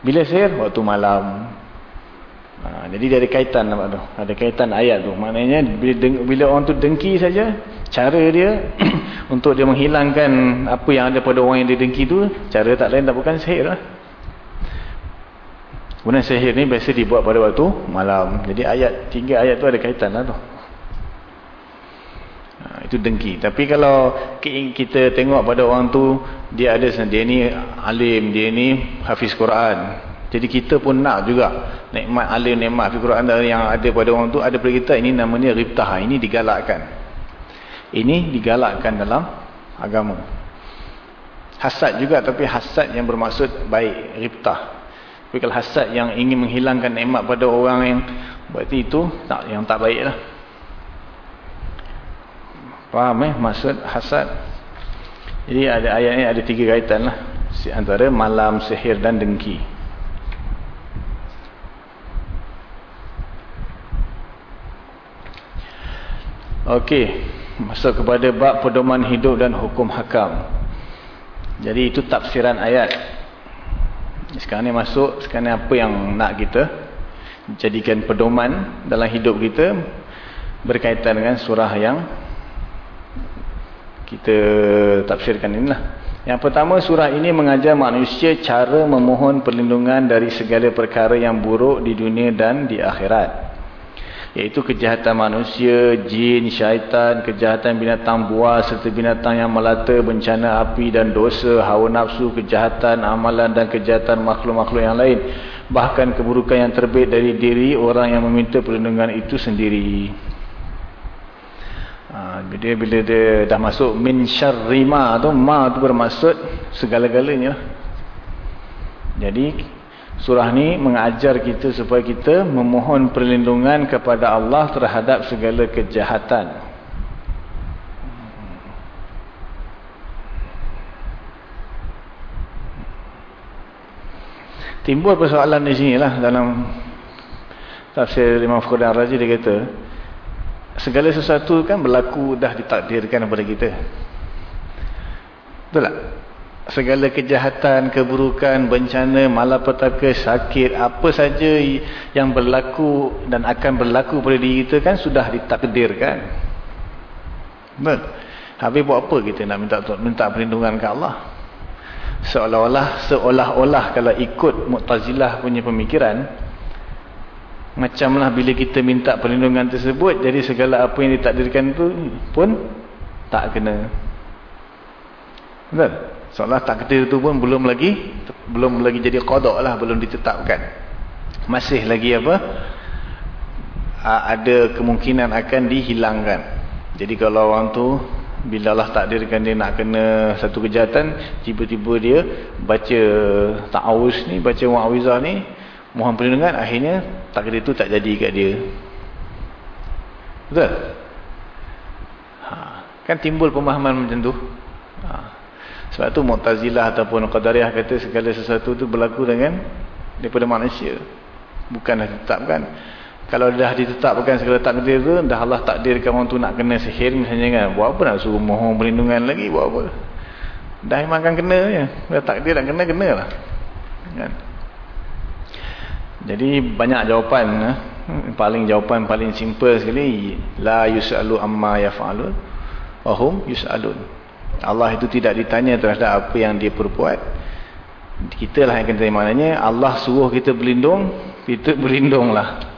bila sihir waktu malam Ha, jadi dia ada kaitan nampak tu. Ada kaitan ayat tu. Maknanya bila, bila orang tu dengki saja, cara dia (clears throat) untuk dia menghilangkan apa yang ada pada orang yang dia dengki tu, cara tak lain tak bukan sihir lah. Kemudian sihir ni biasa dibuat pada waktu malam. Jadi ayat, tiga ayat tu ada kaitan lah tu. Ha, itu dengki. Tapi kalau kita tengok pada orang tu, dia ada dia ni alim, dia ni hafiz Quran. Jadi kita pun nak juga nikmat alim nikmat fi Quran yang ada pada orang tu ada pada kita ini namanya ribtah. Ini digalakkan. Ini digalakkan dalam agama. Hasad juga tapi hasad yang bermaksud baik ribtah. Tapi kalau hasad yang ingin menghilangkan nikmat pada orang yang berarti itu tak yang tak baiklah. Faham eh maksud hasad? Jadi ada ayat ni ada tiga kaitan lah. Antara malam, sihir dan dengki. Okey, masuk kepada bab pedoman hidup dan hukum hakam. Jadi itu tafsiran ayat. Sekarang ni masuk, sekarang ni apa yang nak kita jadikan pedoman dalam hidup kita berkaitan dengan surah yang kita tafsirkan inilah. Yang pertama surah ini mengajar manusia cara memohon perlindungan dari segala perkara yang buruk di dunia dan di akhirat iaitu kejahatan manusia, jin, syaitan, kejahatan binatang buas serta binatang yang melata, bencana api dan dosa, hawa nafsu, kejahatan, amalan dan kejahatan makhluk-makhluk yang lain. Bahkan keburukan yang terbit dari diri orang yang meminta perlindungan itu sendiri. Ha, bila, bila dia dah masuk min syarrima tu, ma tu bermaksud segala-galanya. Jadi Surah ni mengajar kita supaya kita memohon perlindungan kepada Allah terhadap segala kejahatan. Timbul persoalan di sini lah dalam tafsir Imam Fukudan Razi dia kata segala sesuatu kan berlaku dah ditakdirkan kepada kita. Betul tak? segala kejahatan, keburukan, bencana, malapetaka, sakit, apa saja yang berlaku dan akan berlaku pada diri kita kan sudah ditakdirkan. Betul. Habis buat apa kita nak minta minta perlindungan ke Allah? Seolah-olah seolah-olah kalau ikut Mu'tazilah punya pemikiran macamlah bila kita minta perlindungan tersebut jadi segala apa yang ditakdirkan tu pun tak kena. Betul? Seolah takdir itu pun belum lagi belum lagi jadi qada lah, belum ditetapkan. Masih lagi apa? Ada kemungkinan akan dihilangkan. Jadi kalau orang tu bila Allah takdirkan dia nak kena satu kejahatan, tiba-tiba dia baca ta'awuz ni, baca wa'awizah ni, mohon perlindungan, akhirnya takdir itu tak jadi kat dia. Betul? Ha. Kan timbul pemahaman macam tu. Ha. Sebab tu Mu'tazilah ataupun Qadariyah kata segala sesuatu tu berlaku dengan daripada manusia. Bukanlah ditetapkan. Kalau dah ditetapkan segala takdir tu, dah Allah takdirkan orang tu nak kena sihir misalnya kan. Buat apa nak suruh mohon perlindungan lagi? Buat apa? Dah memang akan kena je. Dah takdir nak kena, kena lah. Kan? Jadi banyak jawapan. Eh? Paling jawapan paling simple sekali. La yus'alu amma yaf'alun. Wahum yus'alun. Allah itu tidak ditanya terhadap apa yang dia perbuat. Kita lah yang kena tanya maknanya Allah suruh kita berlindung, kita berlindunglah.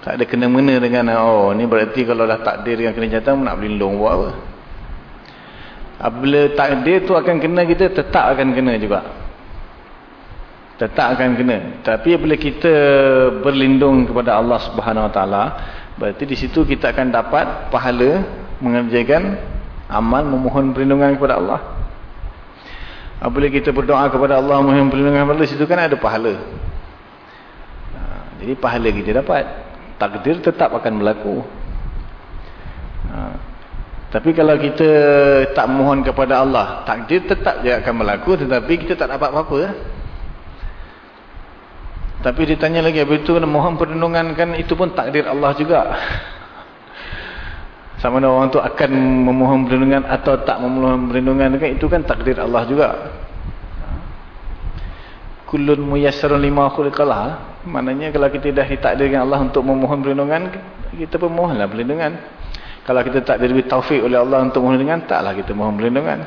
Tak ada kena-mena dengan oh ni berarti kalau dah takdir yang kena jatuh nak berlindung buat apa. Apabila takdir tu akan kena kita tetap akan kena juga. Tetap akan kena. Tapi apabila kita berlindung kepada Allah Subhanahu Wa Taala, berarti di situ kita akan dapat pahala mengerjakan amal memohon perlindungan kepada Allah. Apabila kita berdoa kepada Allah memohon perlindungan kepada Allah, di situ kan ada pahala. Ha, jadi pahala kita dapat takdir tetap akan berlaku. Ha. Tapi kalau kita tak mohon kepada Allah, takdir tetap dia akan berlaku tetapi kita tak dapat apa-apa. Tapi ditanya lagi, apa itu mohon perlindungan kan itu pun takdir Allah juga. Sama ada orang tu akan memohon perlindungan atau tak memohon perlindungan kan itu kan takdir Allah juga. Kullun muyassarun lima khuliqalah. Maknanya kalau kita dah ditakdirkan Allah untuk memohon perlindungan, kita pun mohonlah perlindungan. Kalau kita tak diberi taufik oleh Allah untuk mohon perlindungan, taklah kita mohon perlindungan.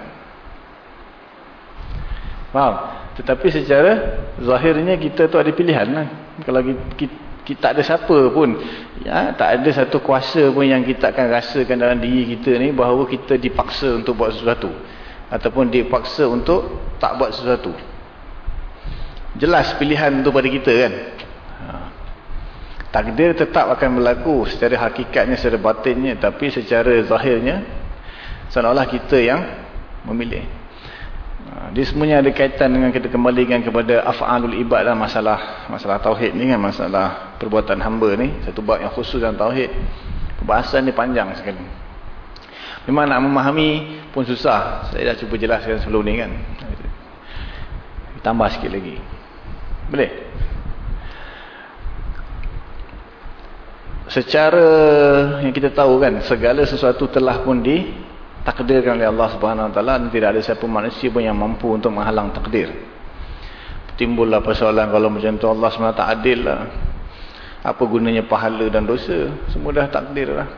Faham? Tetapi secara zahirnya kita tu ada pilihan lah. Kalau kita, kita, kita tak ada siapa pun, ya, tak ada satu kuasa pun yang kita akan rasakan dalam diri kita ni bahawa kita dipaksa untuk buat sesuatu. Ataupun dipaksa untuk tak buat sesuatu. Jelas pilihan tu pada kita kan takdir tetap akan berlaku secara hakikatnya, secara batinnya tapi secara zahirnya seolah-olah kita yang memilih ha, dia semuanya ada kaitan dengan kita kembalikan kepada af'alul ibad lah masalah masalah tauhid ni kan masalah perbuatan hamba ni. Satu bab yang khusus dalam tauhid. Perbahasan ni panjang sekali. Memang nak memahami pun susah. Saya dah cuba jelaskan sebelum ni kan. Tambah sikit lagi. Boleh? secara yang kita tahu kan segala sesuatu telah pun ditakdirkan oleh Allah Subhanahu Wa Taala dan tidak ada siapa manusia pun yang mampu untuk menghalang takdir. Timbullah persoalan kalau macam tu Allah SWT adil lah. Apa gunanya pahala dan dosa? Semua dah takdir lah.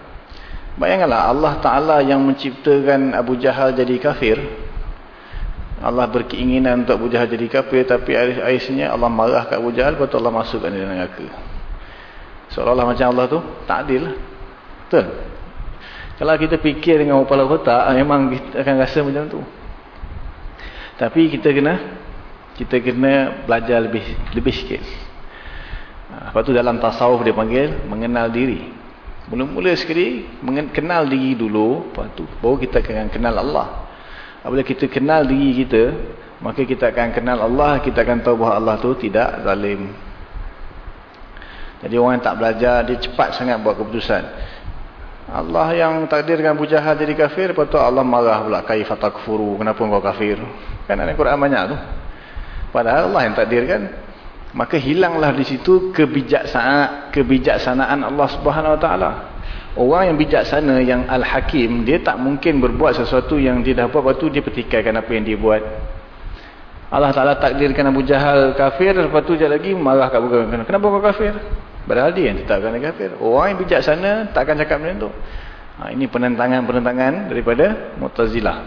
Bayangkanlah Allah Ta'ala yang menciptakan Abu Jahal jadi kafir. Allah berkeinginan untuk Abu Jahal jadi kafir. Tapi akhirnya Allah marah kat Abu Jahal. Lepas Allah masukkan dia dalam neraka. Seolah-olah macam Allah tu tak adil. Betul? Kalau kita fikir dengan kepala otak, ah, memang kita akan rasa macam tu. Tapi kita kena kita kena belajar lebih lebih sikit. Ah, lepas tu dalam tasawuf dia panggil mengenal diri. Mula-mula sekali mengenal diri dulu, lepas tu baru kita akan kenal Allah. Apabila kita kenal diri kita, maka kita akan kenal Allah, kita akan tahu bahawa Allah tu tidak zalim. Jadi orang yang tak belajar, dia cepat sangat buat keputusan. Allah yang takdirkan Abu Jahal jadi kafir, tu Allah marah pula, kaifatakfuru, kenapa kau kafir? Kan ada Quran banyak tu. Padahal Allah yang takdirkan. Maka hilanglah di situ kebijaksanaan, kebijaksanaan Allah Subhanahu Wa Taala. Orang yang bijaksana, yang Al-Hakim, dia tak mungkin berbuat sesuatu yang dia dah buat, lepas tu dia petikaikan apa yang dia buat. Allah Ta'ala takdirkan Abu Jahal kafir, lepas tu dia lagi marah kat Jahal. Kenapa kau kafir? Padahal dia yang tetapkan dia kafir. Orang yang bijaksana tak akan cakap macam tu. Ha, ini penentangan-penentangan daripada Mu'tazilah.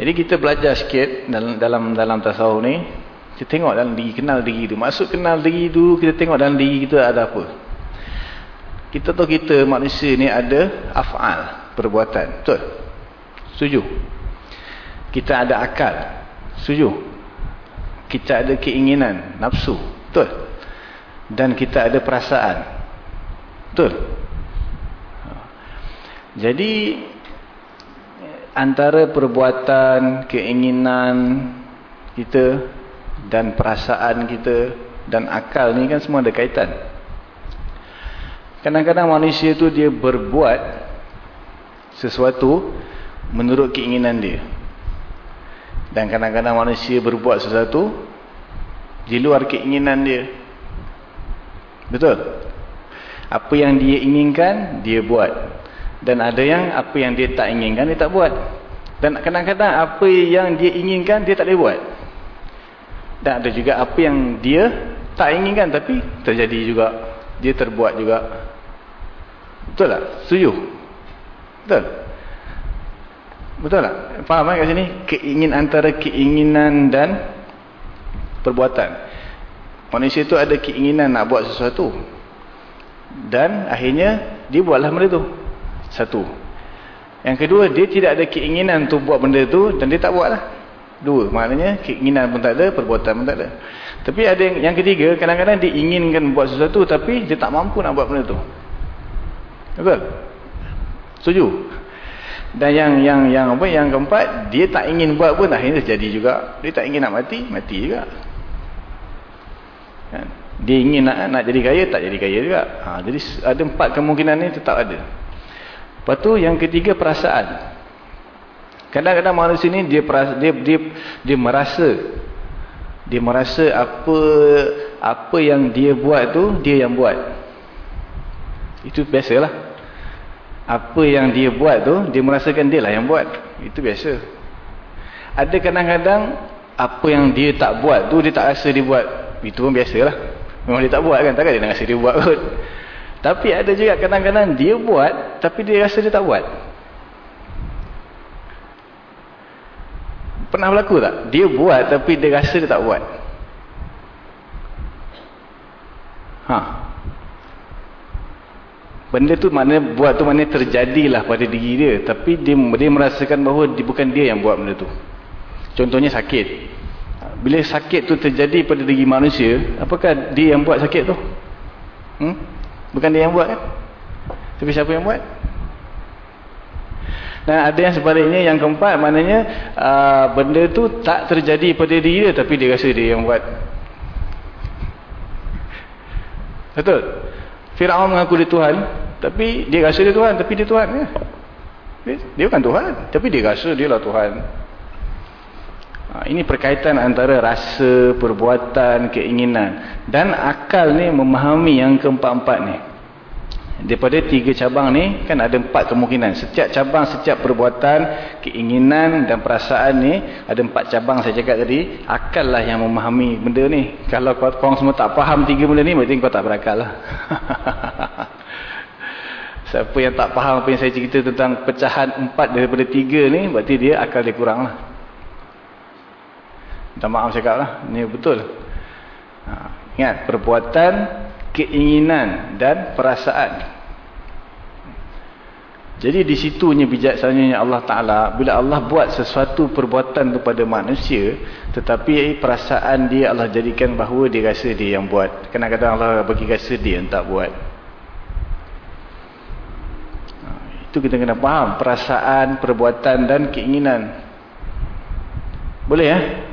Jadi kita belajar sikit dalam dalam dalam tasawuf ni. Kita tengok dalam diri, kenal diri tu. Maksud kenal diri tu, kita tengok dalam diri kita ada apa. Kita tahu kita manusia ni ada af'al, perbuatan. Betul? Setuju? Kita ada akal. Setuju? Kita ada keinginan, nafsu. Betul? Dan kita ada perasaan. Betul? Jadi antara perbuatan keinginan kita dan perasaan kita dan akal ni kan semua ada kaitan. Kadang-kadang manusia tu dia berbuat sesuatu menurut keinginan dia. Dan kadang-kadang manusia berbuat sesuatu di luar keinginan dia Betul? Apa yang dia inginkan, dia buat. Dan ada yang apa yang dia tak inginkan, dia tak buat. Dan kadang-kadang apa yang dia inginkan, dia tak boleh buat. Dan ada juga apa yang dia tak inginkan, tapi terjadi juga. Dia terbuat juga. Betul tak? Setuju? Betul? Betul tak? Faham kan kat sini? Keingin antara keinginan dan perbuatan. Manusia itu ada keinginan nak buat sesuatu. Dan akhirnya dia buatlah benda tu. Satu. Yang kedua, dia tidak ada keinginan untuk buat benda tu dan dia tak buatlah. Dua. Maknanya keinginan pun tak ada, perbuatan pun tak ada. Tapi ada yang, yang ketiga, kadang-kadang dia inginkan buat sesuatu tapi dia tak mampu nak buat benda tu. Betul? Setuju? Dan yang yang yang apa yang keempat, dia tak ingin buat pun akhirnya terjadi juga. Dia tak ingin nak mati, mati juga. Kan? Dia ingin nak nak jadi kaya, tak jadi kaya juga. Ha, jadi ada empat kemungkinan ni tetap ada. Lepas tu yang ketiga perasaan. Kadang-kadang manusia ni dia, perasa, dia dia dia merasa dia merasa apa apa yang dia buat tu dia yang buat. Itu biasalah. Apa yang dia buat tu dia merasakan dia lah yang buat. Itu biasa. Ada kadang-kadang apa yang dia tak buat tu dia tak rasa dia buat. Itu pun biasalah. Memang dia tak buat kan. Takkan dia nak rasa dia buat kot. Tapi ada juga kadang-kadang dia buat. Tapi dia rasa dia tak buat. Pernah berlaku tak? Dia buat tapi dia rasa dia tak buat. Ha. Benda tu maknanya buat tu maknanya terjadilah pada diri dia. Tapi dia, dia merasakan bahawa dia, bukan dia yang buat benda tu. Contohnya sakit. Bila sakit tu terjadi pada diri manusia, apakah dia yang buat sakit tu? Hmm? Bukan dia yang buat kan? Tapi siapa yang buat? Dan ada yang sebaliknya, yang keempat, maknanya uh, benda tu tak terjadi pada dia, tapi dia rasa dia yang buat. Betul? Fir'aun mengaku dia Tuhan, tapi dia rasa dia Tuhan, tapi dia Tuhan. Ya? Dia, dia bukan Tuhan, tapi dia rasa dia lah Tuhan. Ha, ini perkaitan antara rasa, perbuatan, keinginan. Dan akal ni memahami yang keempat-empat ni. Daripada tiga cabang ni, kan ada empat kemungkinan. Setiap cabang, setiap perbuatan, keinginan dan perasaan ni, ada empat cabang saya cakap tadi. Akal lah yang memahami benda ni. Kalau korang semua tak faham tiga benda ni, berarti kau tak berakal lah. (laughs) Siapa yang tak faham apa yang saya cerita tentang pecahan empat daripada tiga ni, berarti dia akal dia kurang lah. Minta maaf cakap lah. Ini betul. Ha, ingat. Perbuatan, keinginan dan perasaan. Jadi di situnya bijaksananya Allah Ta'ala. Bila Allah buat sesuatu perbuatan kepada manusia. Tetapi perasaan dia Allah jadikan bahawa dia rasa dia yang buat. Kadang-kadang Allah bagi rasa dia yang tak buat. Ha, itu kita kena faham. Perasaan, perbuatan dan keinginan. Boleh ya?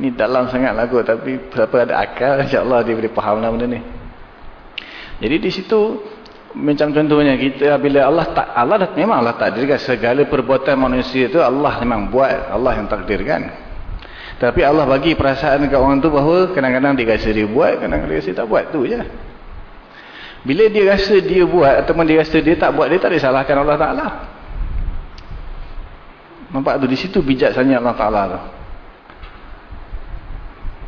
Ni dalam sangat lagu tapi siapa ada akal insya-Allah dia boleh fahamlah benda ni. Jadi di situ macam contohnya kita bila Allah tak Allah dah memang Allah takdirkan segala perbuatan manusia itu Allah memang buat, Allah yang takdirkan. Tapi Allah bagi perasaan dekat orang tu bahawa kadang-kadang dia rasa dia buat, kadang-kadang dia tak buat tu je. Bila dia rasa dia buat ataupun dia rasa dia tak buat, dia tak disalahkan Allah Taala. Nampak tu di situ bijaksana Allah Taala tu.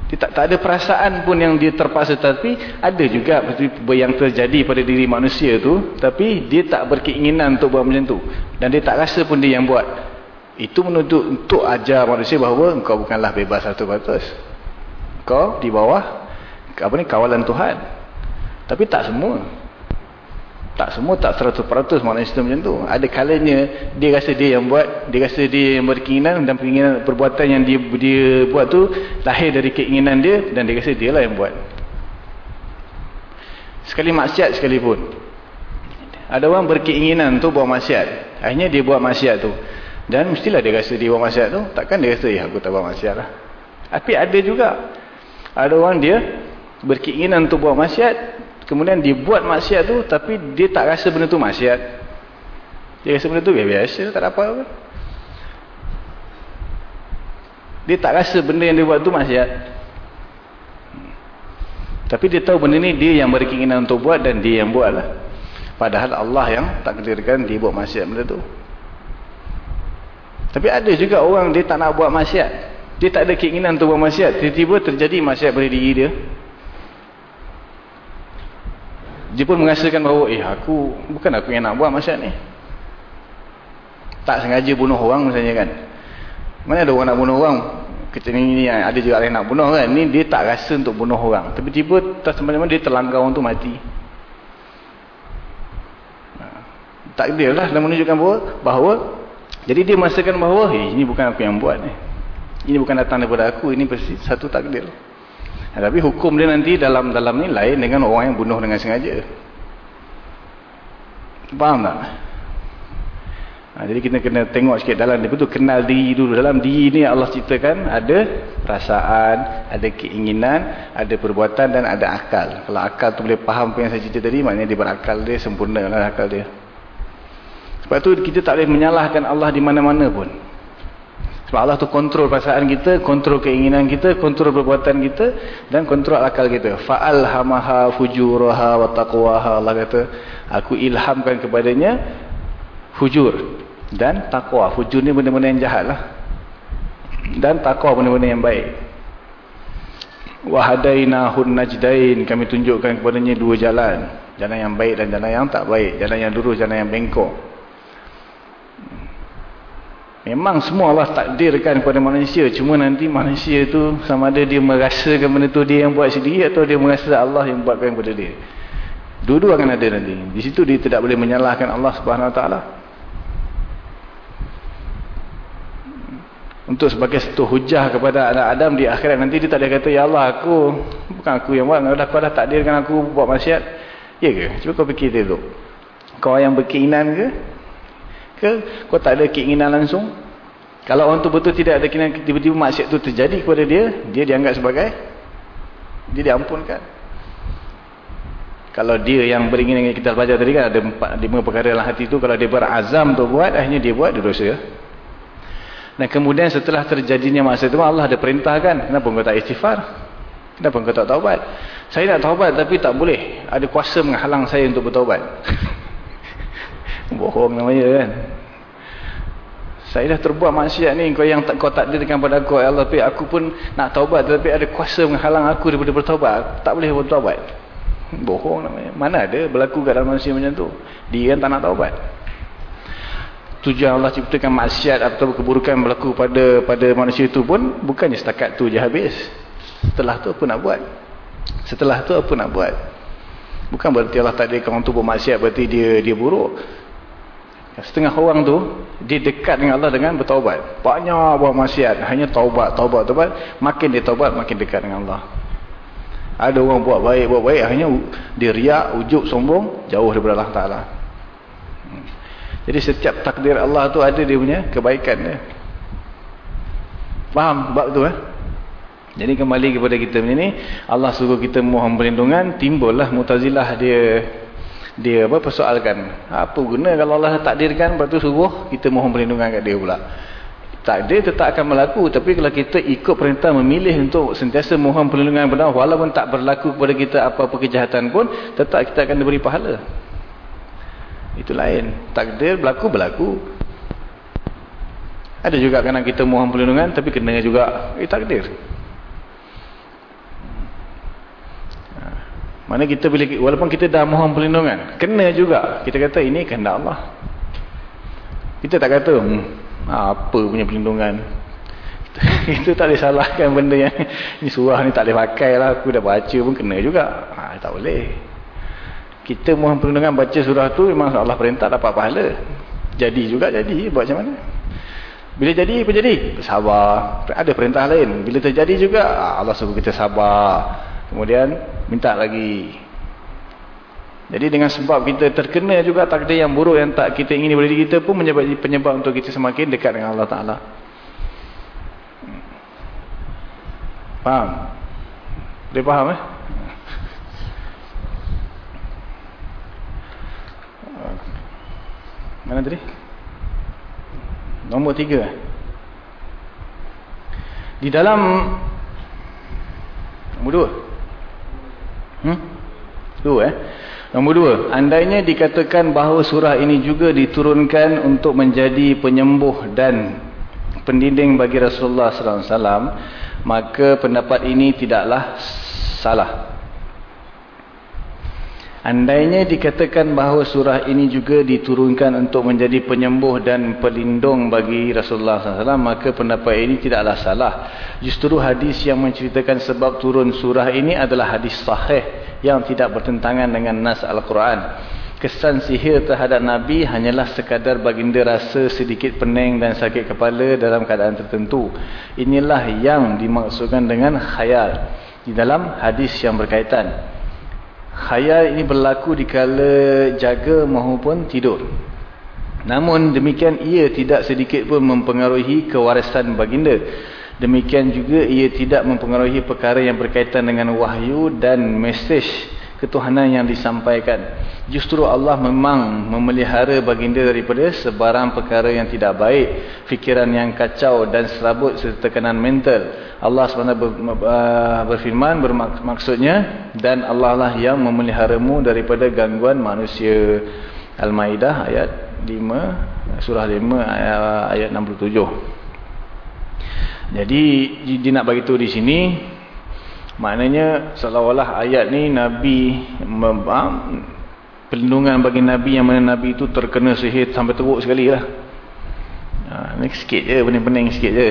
Tak, tak ada perasaan pun yang dia terpaksa. Tapi ada juga yang terjadi pada diri manusia tu tapi dia tak berkeinginan untuk buat macam tu. Dan dia tak rasa pun dia yang buat. Itu menuntut untuk ajar manusia bahawa engkau bukanlah bebas satu batas kau di bawah apa ni kawalan Tuhan. Tapi tak semua tak semua tak 100% manusia macam tu. Ada kalanya dia rasa dia yang buat, dia rasa dia yang berkeinginan dan keinginan perbuatan yang dia dia buat tu lahir dari keinginan dia dan dia rasa dia lah yang buat. Sekali maksiat sekalipun. Ada orang berkeinginan tu buat maksiat. Akhirnya dia buat maksiat tu. Dan mestilah dia rasa dia buat maksiat tu. Takkan dia rasa, ya aku tak buat maksiat lah. Tapi ada juga. Ada orang dia berkeinginan untuk buat maksiat kemudian dia buat maksiat tu tapi dia tak rasa benda tu maksiat. Dia rasa benda tu biasa tak ada apa-apa. Dia tak rasa benda yang dia buat tu maksiat. Tapi dia tahu benda ni dia yang berkeinginan untuk buat dan dia yang buat lah. Padahal Allah yang takdirkan dia buat maksiat benda tu. Tapi ada juga orang dia tak nak buat maksiat. Dia tak ada keinginan untuk buat maksiat. Tiba-tiba terjadi maksiat pada diri dia dia pun merasakan bahawa eh aku bukan aku yang nak buat masyarakat ni. Tak sengaja bunuh orang misalnya kan. Mana ada orang nak bunuh orang? Kita ni, ni ada juga yang nak bunuh kan. Ni dia tak rasa untuk bunuh orang. Tapi tiba tak dia terlanggar orang tu mati. Ha. Tak lah, dia lah Dan menunjukkan bahawa, bahawa jadi dia merasakan bahawa eh, ini bukan aku yang buat ni. Ini bukan datang daripada aku ini satu takdir tapi hukum dia nanti dalam dalam ni lain dengan orang yang bunuh dengan sengaja. Faham tak? Ha, jadi kita kena tengok sikit dalam dia betul kenal diri dulu. Dalam diri ni Allah ciptakan ada perasaan, ada keinginan, ada perbuatan dan ada akal. Kalau akal tu boleh faham apa yang saya cerita tadi, maknanya dia berakal dia sempurna lah akal dia. Sebab tu kita tak boleh menyalahkan Allah di mana-mana pun. Sebab Allah tu kontrol perasaan kita, kontrol keinginan kita, kontrol perbuatan kita dan kontrol akal kita. Fa'alhamaha fujuraha wa taqwaha. Allah kata, aku ilhamkan kepadanya fujur dan takwa. Fujur ni benda-benda yang jahat lah. Dan takwa benda-benda yang baik. Wahadainahun najdain. Kami tunjukkan kepadanya dua jalan. Jalan yang baik dan jalan yang tak baik. Jalan yang lurus, jalan yang bengkok. Memang semua Allah takdirkan kepada manusia. Cuma nanti manusia tu sama ada dia merasakan benda tu dia yang buat sendiri atau dia merasa Allah yang buatkan kepada dia. Dua-dua akan ada nanti. Di situ dia tidak boleh menyalahkan Allah Subhanahu Taala. untuk sebagai satu hujah kepada anak Adam di akhirat nanti dia tak ada kata ya Allah aku bukan aku yang buat dah kau dah takdirkan aku buat maksiat ya ke cuba kau fikir dulu kau yang berkeinginan ke ke kau tak ada keinginan langsung kalau orang tu betul tidak ada keinginan tiba-tiba maksiat tu terjadi kepada dia dia dianggap sebagai dia diampunkan kalau dia yang beringin yang kita belajar tadi kan ada empat, lima perkara dalam hati tu kalau dia berazam tu buat akhirnya dia buat dia dosa dan kemudian setelah terjadinya masa itu Allah ada perintah kan. Kenapa engkau tak istighfar? Kenapa engkau tak taubat? Saya nak taubat tapi tak boleh. Ada kuasa menghalang saya untuk bertaubat. (laughs) Bohong namanya kan. Saya dah terbuat maksiat ni. Kau yang tak, kau takdirkan pada aku. Ya Allah, aku pun nak taubat. Tapi ada kuasa menghalang aku daripada bertaubat. Tak boleh bertaubat. Bohong namanya. Mana ada berlaku kat dalam manusia macam tu. Dia kan tak nak taubat tujuan Allah ciptakan maksiat atau keburukan berlaku pada pada manusia itu pun bukannya setakat tu je habis setelah tu apa nak buat setelah tu apa nak buat bukan berarti Allah tak ada orang tu bermaksiat berarti dia dia buruk setengah orang tu dia dekat dengan Allah dengan bertaubat. Banyak buat maksiat. Hanya taubat taubat taubat. Makin dia taubat makin dekat dengan Allah. Ada orang buat baik buat baik. Hanya dia riak ujuk sombong jauh daripada Allah Ta'ala. Jadi setiap takdir Allah tu ada dia punya kebaikan dia. Faham bab tu eh? Jadi kembali kepada kita ni Allah suruh kita mohon perlindungan, timbullah Mu'tazilah dia dia apa persoalkan. Apa guna kalau Allah takdirkan lepas tu suruh kita mohon perlindungan kat dia pula. Takdir tetap akan berlaku tapi kalau kita ikut perintah memilih untuk sentiasa mohon perlindungan kepada walaupun tak berlaku kepada kita apa-apa kejahatan pun tetap kita akan diberi pahala. Itu lain. Takdir berlaku, berlaku. Ada juga kena kita mohon perlindungan, tapi kena juga eh, takdir. Mana kita bila walaupun kita dah mohon perlindungan, kena juga. Kita kata ini kehendak Allah. Kita tak kata, hmm, apa punya perlindungan. (laughs) Itu tak boleh salahkan benda yang ni surah ni tak boleh pakai lah. Aku dah baca pun kena juga. Ha, tak boleh kita mohon perlindungan baca surah tu memang Allah perintah dapat pahala jadi juga jadi buat macam mana bila jadi apa jadi sabar ada perintah lain bila terjadi juga ah, Allah suruh kita sabar kemudian minta lagi jadi dengan sebab kita terkena juga takdir yang buruk yang tak kita ingini pada diri kita pun menyebab penyebab untuk kita semakin dekat dengan Allah Ta'ala faham? boleh faham eh? Mana tadi? Nombor tiga. Di dalam nombor dua. Hmm? Dua eh. Nombor dua. Andainya dikatakan bahawa surah ini juga diturunkan untuk menjadi penyembuh dan pendinding bagi Rasulullah SAW, maka pendapat ini tidaklah salah. Andainya dikatakan bahawa surah ini juga diturunkan untuk menjadi penyembuh dan pelindung bagi Rasulullah SAW, maka pendapat ini tidaklah salah. Justru hadis yang menceritakan sebab turun surah ini adalah hadis sahih yang tidak bertentangan dengan nas Al-Quran. kesan sihir terhadap Nabi hanyalah sekadar baginda rasa sedikit pening dan sakit kepala dalam keadaan tertentu. Inilah yang dimaksudkan dengan khayal di dalam hadis yang berkaitan. Khayal ini berlaku di kala jaga maupun tidur. Namun demikian ia tidak sedikit pun mempengaruhi kewarisan baginda. Demikian juga ia tidak mempengaruhi perkara yang berkaitan dengan wahyu dan mesej ketuhanan yang disampaikan. Justru Allah memang memelihara baginda daripada sebarang perkara yang tidak baik, fikiran yang kacau dan serabut serta tekanan mental. Allah SWT berfirman bermaksudnya dan Allah lah yang memeliharamu daripada gangguan manusia. Al-Maidah ayat 5 surah 5 ayat 67. Jadi dia nak bagi tahu di sini maknanya seolah-olah ayat ni Nabi perlindungan bagi Nabi yang mana Nabi itu terkena sihir sampai teruk sekali lah. Ha, ni sikit je, pening-pening sikit je.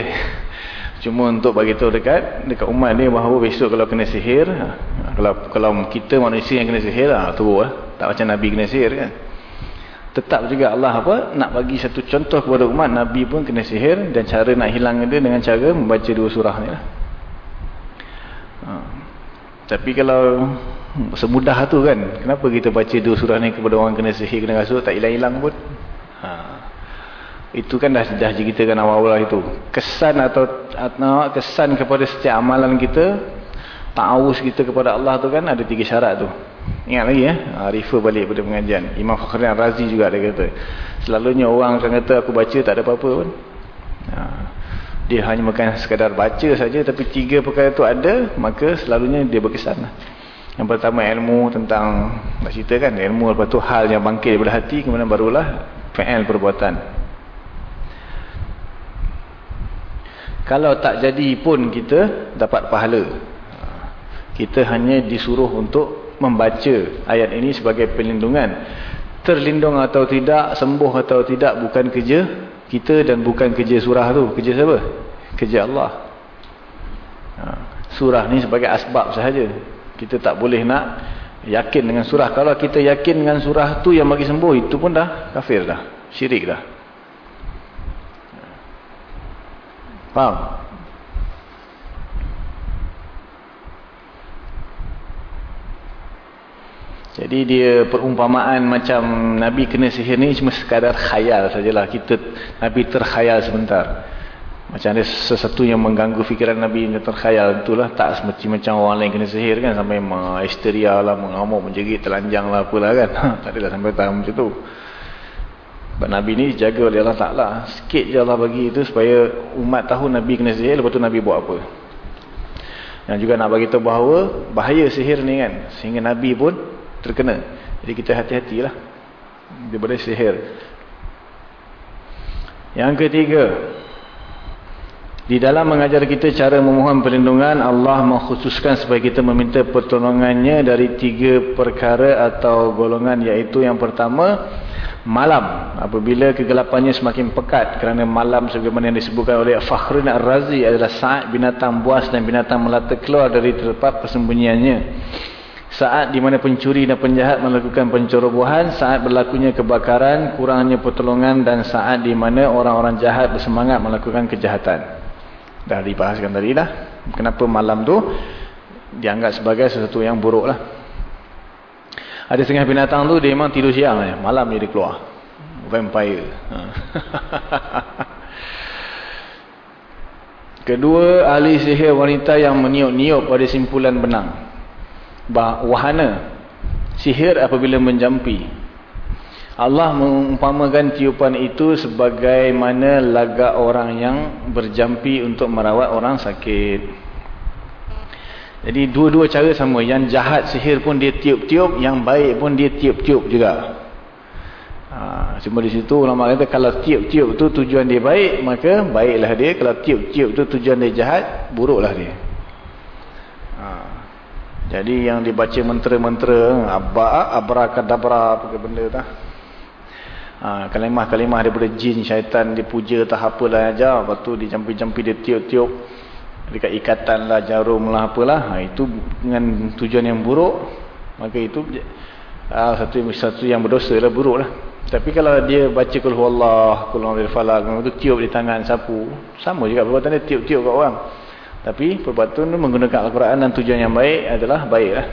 (laughs) Cuma untuk bagi tahu dekat dekat umat ni bahawa besok kalau kena sihir, ha, kalau kalau kita manusia yang kena sihir lah, teruk lah. Tak macam Nabi kena sihir kan tetap juga Allah apa nak bagi satu contoh kepada umat Nabi pun kena sihir dan cara nak hilang dia dengan cara membaca dua surah ni lah. Ha. tapi kalau semudah tu kan kenapa kita baca dua surah ni kepada orang kena sihir kena rasuk tak hilang-hilang pun ha. itu kan dah, dah ceritakan awal-awal itu kesan atau, atau kesan kepada setiap amalan kita ta'awus kita kepada Allah tu kan ada tiga syarat tu Ingat lagi ya, ha, refer balik pada pengajian. Imam Fakhruddin Razi juga dia kata. Selalunya orang akan kata aku baca tak ada apa-apa pun. Ha, dia hanya bukan sekadar baca saja tapi tiga perkara itu ada, maka selalunya dia berkesan. Lah. Yang pertama ilmu tentang, nak cerita kan, ilmu lepas tu hal yang bangkit daripada hati, kemudian barulah fi'al perbuatan. Kalau tak jadi pun kita dapat pahala. Ha, kita hanya disuruh untuk membaca ayat ini sebagai perlindungan. Terlindung atau tidak, sembuh atau tidak bukan kerja kita dan bukan kerja surah tu. Kerja siapa? Kerja Allah. Ha. Surah ni sebagai asbab sahaja. Kita tak boleh nak yakin dengan surah. Kalau kita yakin dengan surah tu yang bagi sembuh, itu pun dah kafir dah. Syirik dah. Faham? Jadi dia perumpamaan macam Nabi kena sihir ni cuma sekadar khayal sajalah. Kita Nabi terkhayal sebentar. Macam ada sesuatu yang mengganggu fikiran Nabi yang terkhayal. Itulah tak seperti macam orang lain kena sihir kan. Sampai histeria lah, mengamuk, menjerit, telanjang lah apalah kan. (laughs) tak adalah sampai tahap macam tu. Sebab Nabi ni jaga oleh Allah Ta'ala. Sikit je Allah bagi itu supaya umat tahu Nabi kena sihir. Lepas tu Nabi buat apa. Yang juga nak bagi tahu bahawa bahaya sihir ni kan. Sehingga Nabi pun terkena. Jadi kita hati-hatilah daripada sihir. Yang ketiga, di dalam mengajar kita cara memohon perlindungan, Allah mengkhususkan supaya kita meminta pertolongannya dari tiga perkara atau golongan iaitu yang pertama, malam. Apabila kegelapannya semakin pekat kerana malam sebagaimana yang disebutkan oleh Fakhrin Ar-Razi adalah saat binatang buas dan binatang melata keluar dari tempat persembunyiannya saat di mana pencuri dan penjahat melakukan pencerobohan, saat berlakunya kebakaran, kurangnya pertolongan dan saat di mana orang-orang jahat bersemangat melakukan kejahatan. Dah dibahaskan tadi dah. Kenapa malam tu dianggap sebagai sesuatu yang buruk lah. Ada setengah binatang tu dia memang tidur siang. Eh. Malam dia, keluar. Vampire. (laughs) Kedua, ahli sihir wanita yang meniup-niup pada simpulan benang wahana sihir apabila menjampi. Allah mengumpamakan tiupan itu sebagai mana lagak orang yang berjampi untuk merawat orang sakit. Jadi dua-dua cara sama. Yang jahat sihir pun dia tiup-tiup yang baik pun dia tiup-tiup juga. Ha, cuma di situ ulama kata kalau tiup-tiup tu tujuan dia baik maka baiklah dia. Kalau tiup-tiup tu tujuan dia jahat buruklah dia jadi yang dibaca mentera-mentera, abba, abrakadabra, apa benda tu. Ha, kalimah-kalimah daripada jin, syaitan, dipuja, tak apalah aja. Lepas tu dijampi-jampi, dia tiup-tiup. Dekat ikatan lah, jarum lah, apalah. Ha, itu dengan tujuan yang buruk. Maka itu uh, satu, satu yang berdosa lah, buruk lah. Tapi kalau dia baca kul huwallah, kul huwallah falak, tu tiup di tangan sapu, sama juga perbuatan dia tiup-tiup kat orang. Tapi perbuatan menggunakan Al-Quran dan tujuan yang baik adalah baik lah.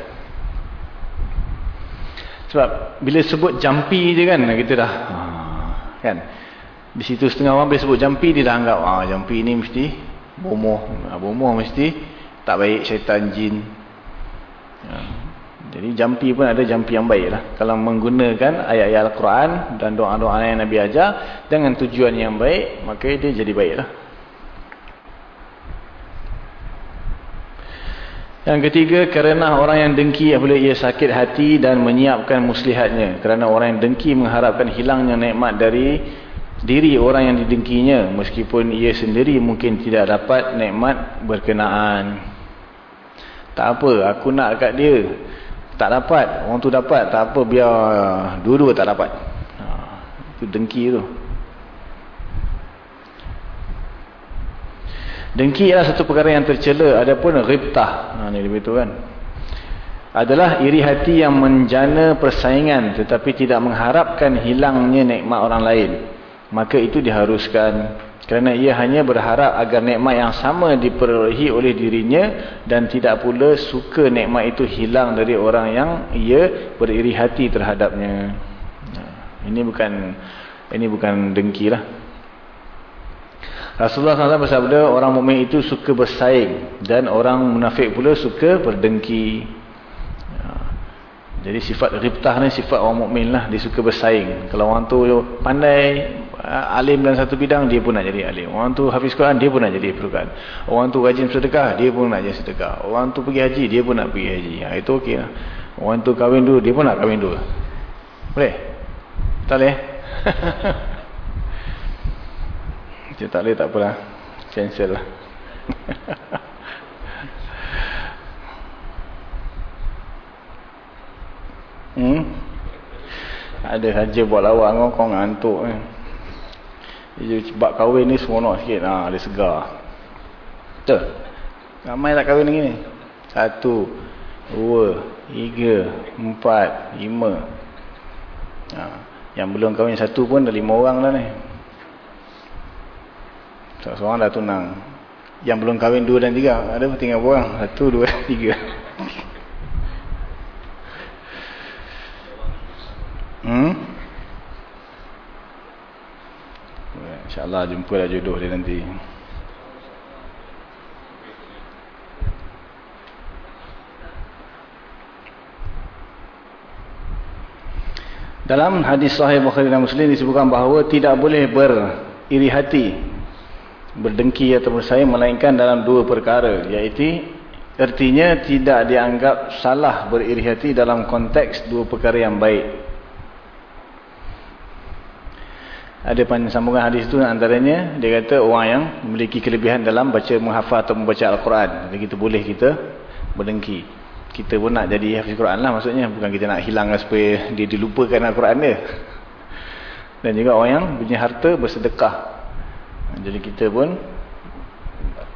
Sebab bila sebut jampi je kan, kita dah, ha, kan. Di situ setengah orang bila sebut jampi, dia dah anggap, ah jampi ni mesti bomoh. Ah, bomoh mesti tak baik, syaitan, jin. Ya. Jadi jampi pun ada jampi yang baik lah. Kalau menggunakan ayat-ayat Al-Quran dan doa-doa yang Nabi ajar dengan tujuan yang baik, maka dia jadi baik lah. Yang ketiga, kerana orang yang dengki apabila ia sakit hati dan menyiapkan muslihatnya. Kerana orang yang dengki mengharapkan hilangnya nikmat dari diri orang yang didengkinya. Meskipun ia sendiri mungkin tidak dapat nikmat berkenaan. Tak apa, aku nak kat dia. Tak dapat, orang tu dapat. Tak apa, biar dua-dua tak dapat. Ha, itu dengki tu. Dengki adalah satu perkara yang tercela. Adapun ribtah. Ha, ni lebih tu kan. Adalah iri hati yang menjana persaingan. Tetapi tidak mengharapkan hilangnya nikmat orang lain. Maka itu diharuskan. Kerana ia hanya berharap agar nikmat yang sama diperolehi oleh dirinya dan tidak pula suka nikmat itu hilang dari orang yang ia beriri hati terhadapnya. Ini bukan ini bukan dengki lah. Rasulullah SAW bersabda orang mukmin itu suka bersaing dan orang munafik pula suka berdengki. Jadi sifat ribtah ni sifat orang mukmin lah. Dia suka bersaing. Kalau orang tu pandai alim dalam satu bidang, dia pun nak jadi alim. Orang tu hafiz Quran, dia pun nak jadi perukan. Orang tu rajin sedekah, dia pun nak jadi sedekah. Orang tu pergi haji, dia pun nak pergi haji. Ha, itu okey lah. Orang tu kahwin dulu, dia pun nak kahwin dulu. Boleh? Tak boleh? (laughs) dia tak boleh, tak apalah. Cancel lah. (laughs) Hmm? Ada saja buat lawak kau, kau ngantuk kan. Eh. Sebab kahwin ni seronok sikit. Ha, ada segar. Betul? Ramai tak kahwin lagi ni? Satu, dua, tiga, empat, lima. Ha, yang belum kahwin satu pun dah lima orang lah ni. Seorang dah tunang. Yang belum kahwin dua dan tiga. Ada tinggal orang. Satu, dua, (laughs) tiga. Hmm? InsyaAllah jumpa lah jodoh dia nanti. Dalam hadis sahih Bukhari dan Muslim disebutkan bahawa tidak boleh beriri hati, berdengki atau bersaing melainkan dalam dua perkara. Iaitu artinya tidak dianggap salah beriri hati dalam konteks dua perkara yang baik. Ada sambungan hadis itu antaranya dia kata orang yang memiliki kelebihan dalam baca menghafal atau membaca Al-Quran. Jadi kita boleh kita berdengki. Kita pun nak jadi hafiz Quran lah maksudnya. Bukan kita nak hilang supaya dia dilupakan Al-Quran dia. Dan juga orang yang punya harta bersedekah. Jadi kita pun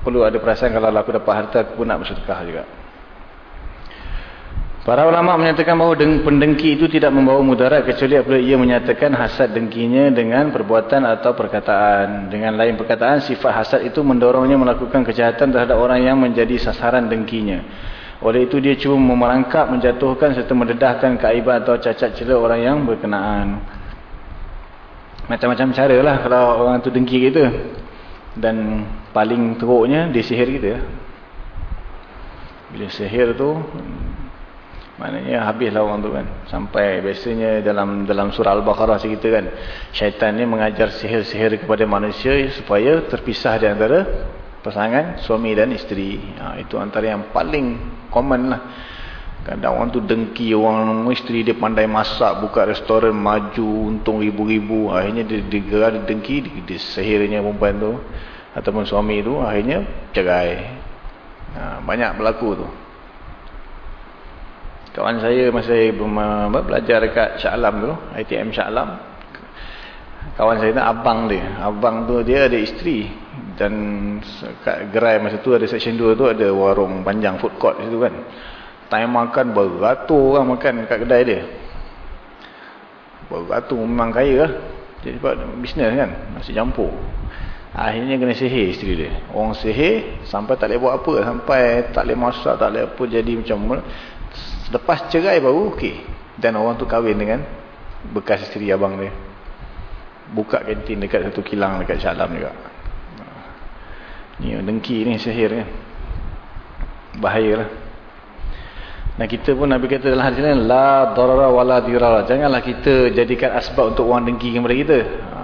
perlu ada perasaan kalau aku dapat harta aku pun nak bersedekah juga. Para ulama menyatakan bahawa pendengki itu tidak membawa mudarat kecuali apabila ia menyatakan hasad dengkinya dengan perbuatan atau perkataan. Dengan lain perkataan, sifat hasad itu mendorongnya melakukan kejahatan terhadap orang yang menjadi sasaran dengkinya. Oleh itu dia cuma memerangkap, menjatuhkan serta mendedahkan keaiban atau cacat celah orang yang berkenaan. Macam-macam cara lah kalau orang itu dengki kita. Dan paling teruknya dia sihir kita. Bila sihir tu Maknanya habislah orang tu kan. Sampai biasanya dalam dalam surah Al-Baqarah cerita kan. Syaitan ni mengajar sihir-sihir kepada manusia supaya terpisah di antara pasangan suami dan isteri. Ha, itu antara yang paling common lah. Kadang orang tu dengki orang isteri dia pandai masak, buka restoran, maju, untung ribu-ribu. Akhirnya dia digerak, dia dengki, dia, dia sihirnya perempuan tu. Ataupun suami tu akhirnya cerai. Ha, banyak berlaku tu. Kawan saya masa saya belajar dekat Shah Alam tu, ITM Shah Alam. Kawan saya tu abang dia. Abang tu dia ada isteri. Dan kat gerai masa tu ada section 2 tu ada warung panjang food court situ kan. Time makan beratur orang makan kat kedai dia. batu memang kaya lah. Jadi sebab bisnes kan masih campur. Akhirnya kena sihir isteri dia. Orang sihir sampai tak boleh buat apa sampai tak boleh masak tak boleh apa jadi macam lepas cerai baru okey. Dan orang tu kahwin dengan bekas isteri abang dia. Buka kantin dekat satu kilang dekat Syalam juga. Ni dengki ni sihir kan bahayalah dan kita pun Nabi kata dalam hadis lain la darara wala dirara. Janganlah kita jadikan asbab untuk orang dengki kepada kita. Ha.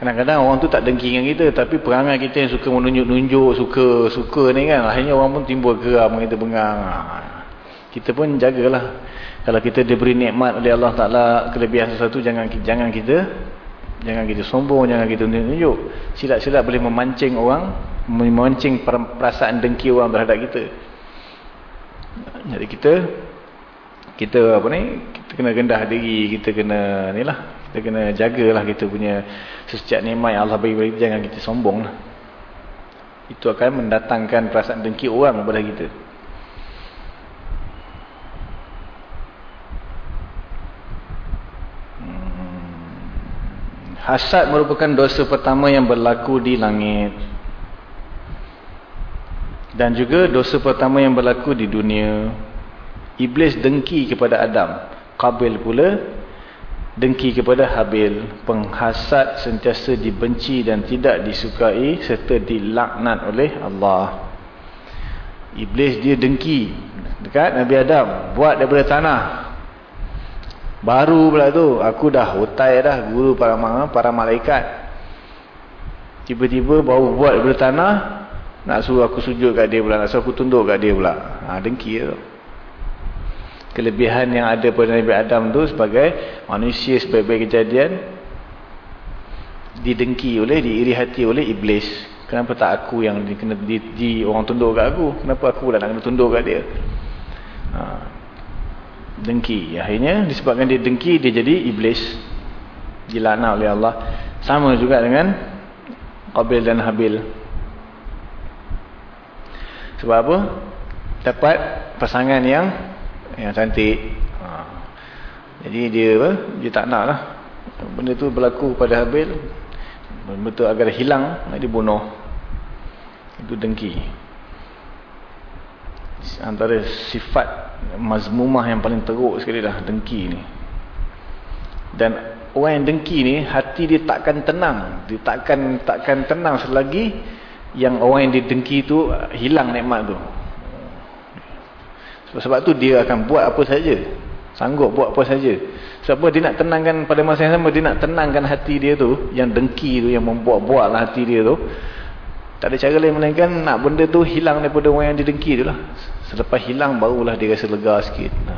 Kadang-kadang orang tu tak dengki dengan kita tapi perangai kita yang suka menunjuk-nunjuk, suka suka ni kan. Akhirnya orang pun timbul geram kita bengang. Ha. Kita pun jagalah. Kalau kita diberi nikmat oleh Allah Taala kelebihan sesuatu jangan jangan kita jangan kita sombong, jangan kita tunjuk-tunjuk. Silap-silap boleh memancing orang, memancing perasaan dengki orang terhadap kita. Jadi kita kita apa ni kita kena rendah diri, kita kena ni lah, kita kena jagalah kita punya setiap nikmat yang Allah bagi kita jangan kita sombong lah. Itu akan mendatangkan perasaan dengki orang kepada kita. Hmm. Hasad merupakan dosa pertama yang berlaku di langit. Dan juga dosa pertama yang berlaku di dunia. Iblis dengki kepada Adam. Qabil pula dengki kepada Habil. Penghasad sentiasa dibenci dan tidak disukai serta dilaknat oleh Allah. Iblis dia dengki dekat Nabi Adam. Buat daripada tanah. Baru pula tu. Aku dah hutai dah guru para, para malaikat. Tiba-tiba baru buat daripada tanah. Nak suruh aku sujud kat dia pula. Nak suruh aku tunduk kat dia pula. Ha, dengki tu. Kelebihan yang ada pada Nabi Adam tu sebagai manusia sebaik-baik kejadian. Didengki oleh, diiri hati oleh Iblis. Kenapa tak aku yang di, kena di, di, orang tunduk kat aku? Kenapa aku pula nak kena tunduk kat dia? Ha, dengki. Akhirnya disebabkan dia dengki, dia jadi Iblis. Dilana oleh Allah. Sama juga dengan Qabil dan Habil. Sebab apa? Dapat pasangan yang yang cantik. Ha. Jadi dia apa? Dia tak nak lah. Benda tu berlaku pada Habil. Betul agar hilang, nak dibunuh. Itu dengki. Antara sifat mazmumah yang paling teruk sekali dah dengki ni. Dan orang yang dengki ni hati dia takkan tenang. Dia takkan takkan tenang selagi yang orang yang didengki tu hilang nikmat tu. Sebab, sebab tu dia akan buat apa saja. Sanggup buat apa saja. Sebab dia nak tenangkan pada masa yang sama dia nak tenangkan hati dia tu yang dengki tu yang membuat-buatlah hati dia tu. Tak ada cara lain melainkan nak benda tu hilang daripada orang yang didengki tu lah. Selepas hilang barulah dia rasa lega sikit. Ha.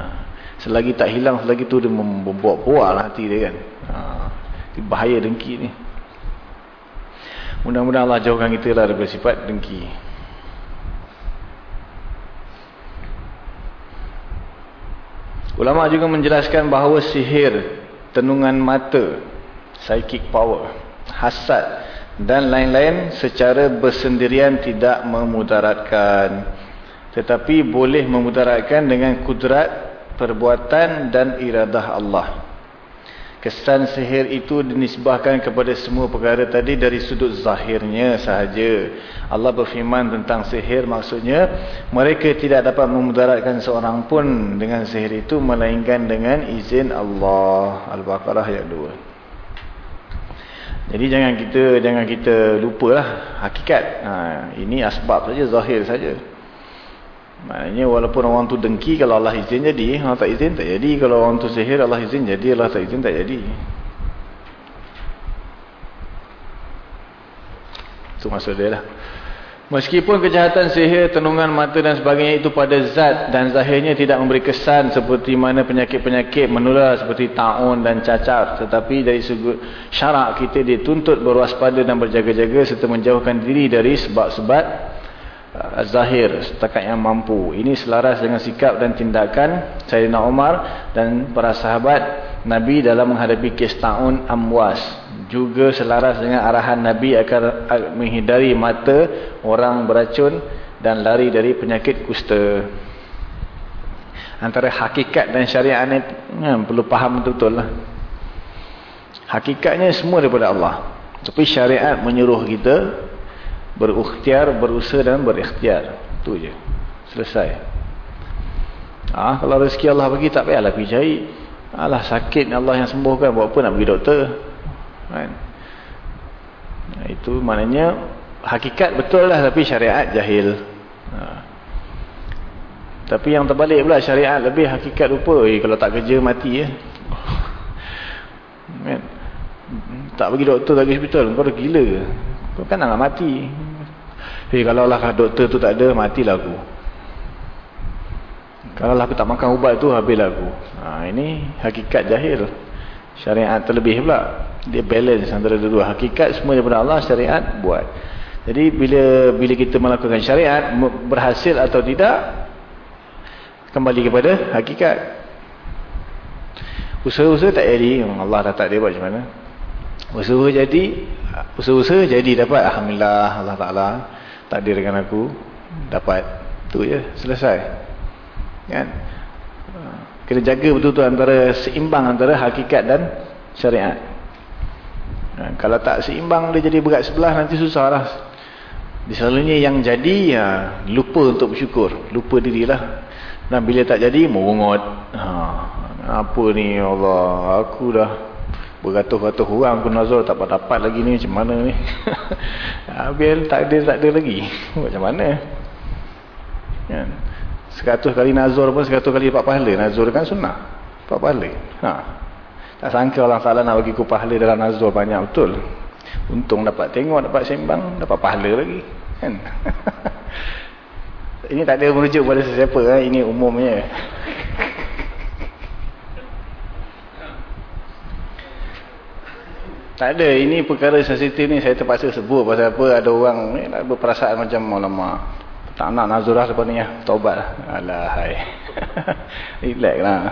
Selagi tak hilang selagi tu dia membuat-buatlah hati dia kan. Ha. Bahaya dengki ni. Mudah-mudahan Allah jauhkan kita lah daripada sifat dengki. Ulama juga menjelaskan bahawa sihir, tenungan mata, psychic power, hasad dan lain-lain secara bersendirian tidak memudaratkan. Tetapi boleh memudaratkan dengan kudrat, perbuatan dan iradah Allah. Kesan sihir itu dinisbahkan kepada semua perkara tadi dari sudut zahirnya sahaja. Allah berfirman tentang sihir maksudnya mereka tidak dapat memudaratkan seorang pun dengan sihir itu melainkan dengan izin Allah. Al-Baqarah ayat 2. Jadi jangan kita jangan kita lupalah hakikat. Ha, ini asbab saja zahir saja. Maknanya walaupun orang tu dengki kalau Allah izin jadi, Allah tak izin tak jadi. Kalau orang tu sihir Allah izin jadi, Allah tak izin tak jadi. Itu maksud dia lah. Meskipun kejahatan sihir, tenungan mata dan sebagainya itu pada zat dan zahirnya tidak memberi kesan seperti mana penyakit-penyakit menular seperti ta'un dan cacar. Tetapi dari segi syarak kita dituntut berwaspada dan berjaga-jaga serta menjauhkan diri dari sebab-sebab zahir setakat yang mampu. Ini selaras dengan sikap dan tindakan Sayyidina Umar dan para sahabat Nabi dalam menghadapi kes ta'un amwas. Juga selaras dengan arahan Nabi agar menghindari mata orang beracun dan lari dari penyakit kusta. Antara hakikat dan syariat ini ya, perlu faham betul-betul lah. Hakikatnya semua daripada Allah. Tapi syariat menyuruh kita berikhtiar, berusaha dan berikhtiar. Itu je. Selesai. Ah, kalau rezeki Allah bagi tak payahlah pergi cari. Alah sakit Allah yang sembuhkan buat apa nak pergi doktor. Kan? Nah, itu maknanya hakikat betul lah tapi syariat jahil. Ha. Tapi yang terbalik pula syariat lebih hakikat rupa. Eh, kalau tak kerja mati ya. Kan? Tak pergi doktor tak pergi hospital. Kau dah gila? Kau kan nak mati. Eh, kalau lah doktor tu tak ada, matilah aku. Kalau lah aku tak makan ubat tu, habislah aku. Ha, ini hakikat jahil. Syariat terlebih pula. Dia balance antara dua-dua. Hakikat semua daripada Allah, syariat buat. Jadi bila bila kita melakukan syariat, berhasil atau tidak, kembali kepada hakikat. Usaha-usaha tak jadi, Allah dah tak dia buat macam mana. Usaha jadi, usaha-usaha jadi dapat. Alhamdulillah, Allah Ta'ala takdirkan aku dapat. tu je, selesai. Kan? Kena jaga betul-betul antara seimbang antara hakikat dan syariat. Ha, kalau tak seimbang dia jadi berat sebelah nanti susah lah. Selalunya yang jadi ya, lupa untuk bersyukur. Lupa dirilah. Dan bila tak jadi, merungut. Ha, apa ni Allah, aku dah beratus-ratus orang aku nazar tak dapat lagi ni macam mana ni. (laughs) ha, biar tak ada, tak ada lagi. (laughs) macam mana? Kan? Seratus kali nazar pun seratus kali dapat pahala. Nazar kan sunnah. Dapat pahala. Ha. Tak sangka Allah Ta'ala nak bagi ku pahala dalam nazar banyak betul. Untung dapat tengok, dapat sembang, dapat pahala lagi. Kan? (laughs) Ini tak ada merujuk pada sesiapa. Eh? Ini umumnya. Tak ada. Ini perkara sensitif ni saya terpaksa sebut. Pasal apa ada orang ni berperasaan macam ulama tak nak nazurah lepas ni ya. Taubat lah. Alah hai. (laughs) Relax lah.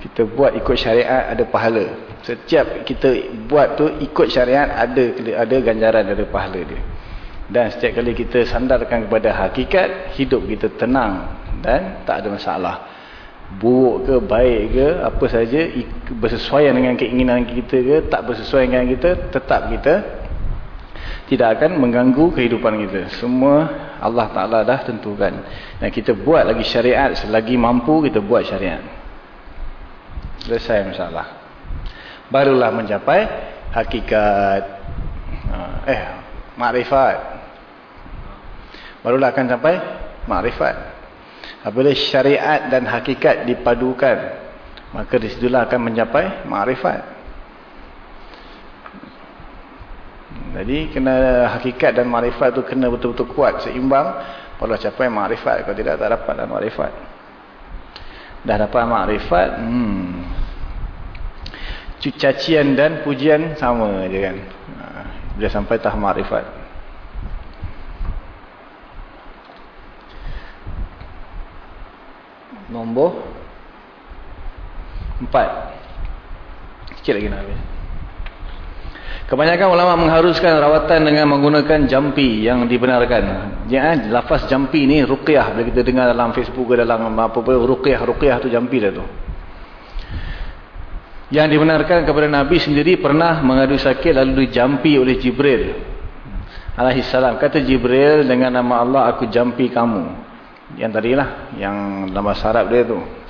Kita buat ikut syariat ada pahala. Setiap kita buat tu ikut syariat ada ada ganjaran ada pahala dia. Dan setiap kali kita sandarkan kepada hakikat, hidup kita tenang dan tak ada masalah. Buruk ke, baik ke, apa saja bersesuaian dengan keinginan kita ke, tak bersesuaian dengan kita, tetap kita tidak akan mengganggu kehidupan kita. Semua Allah Ta'ala dah tentukan. Dan kita buat lagi syariat selagi mampu kita buat syariat. Selesai masalah. Barulah mencapai hakikat ha, eh makrifat. Barulah akan sampai makrifat. Apabila syariat dan hakikat dipadukan, maka disitulah akan mencapai makrifat. Jadi kena hakikat dan makrifat tu kena betul-betul kuat, seimbang. Kalau capai makrifat, kalau tidak tak dapat dan makrifat. Dah dapat makrifat, hmm. Cacian dan pujian sama je kan. Ha, bila sampai tahap makrifat. Nombor empat. Sikit lagi nak habis. Kebanyakan ulama mengharuskan rawatan dengan menggunakan jampi yang dibenarkan. Ya, lafaz jampi ni ruqyah. Bila kita dengar dalam Facebook ke dalam apa-apa ruqyah, ruqyah tu jampi dah tu. Yang dibenarkan kepada Nabi sendiri pernah mengadu sakit lalu dijampi oleh Jibril. Alaihissalam. Kata Jibril dengan nama Allah aku jampi kamu. Yang tadilah. Yang dalam bahasa Arab dia tu.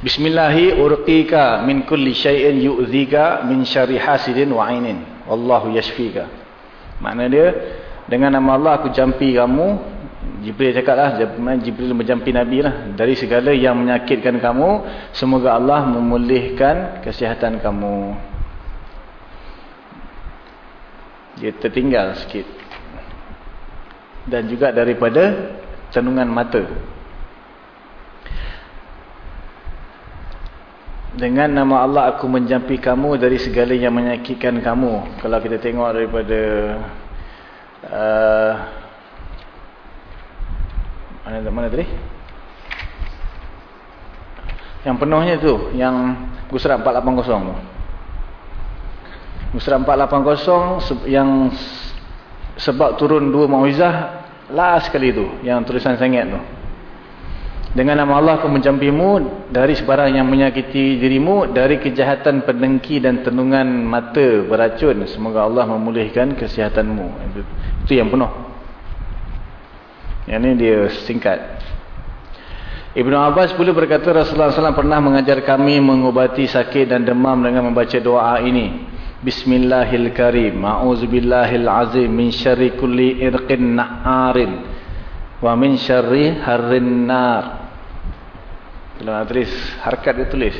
Bismillahi urqika min kulli syai'in yu'zika min syarri hasidin wa ainin. Wallahu yashfika. Makna dia dengan nama Allah aku jampi kamu. Jibril cakaplah Jibril menjampi Nabi lah dari segala yang menyakitkan kamu. Semoga Allah memulihkan kesihatan kamu. Dia tertinggal sikit. Dan juga daripada tenungan mata. Dengan nama Allah aku menjampi kamu dari segala yang menyakitkan kamu. Kalau kita tengok daripada uh, mana mana tadi? Yang penuhnya tu yang Busra 480 tu. Busra 480 yang sebab turun dua mu'izah last sekali tu yang tulisan sengit tu Dengan nama Allah aku mencampimu dari sebarang yang menyakiti dirimu, dari kejahatan pendengki dan tenungan mata beracun. Semoga Allah memulihkan kesihatanmu. Itu, itu yang penuh. Yang ini dia singkat. Ibnu Abbas pula berkata Rasulullah SAW pernah mengajar kami mengubati sakit dan demam dengan membaca doa ini. Bismillahirrahmanirrahim. A'udzubillahilazim min syarri kulli irqin na'arin wa min syarri harrin nar. Kalau nak tulis, harkat dia tulis.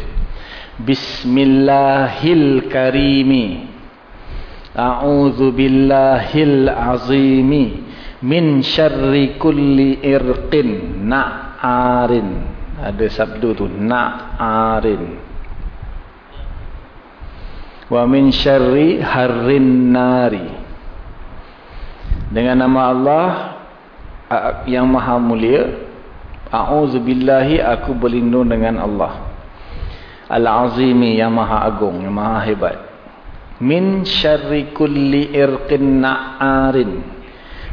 Bismillahil karimi. A'udhu billahil azimi. Min syarri kulli irqin na'arin. Ada sabdu tu. Na'arin. Wa min syarri harrin nari. Dengan nama Allah yang maha mulia. A'udzubillahi aku berlindung dengan Allah. Al-Azimi yang maha agung, yang maha hebat. Min syarri kulli irqin na'arin.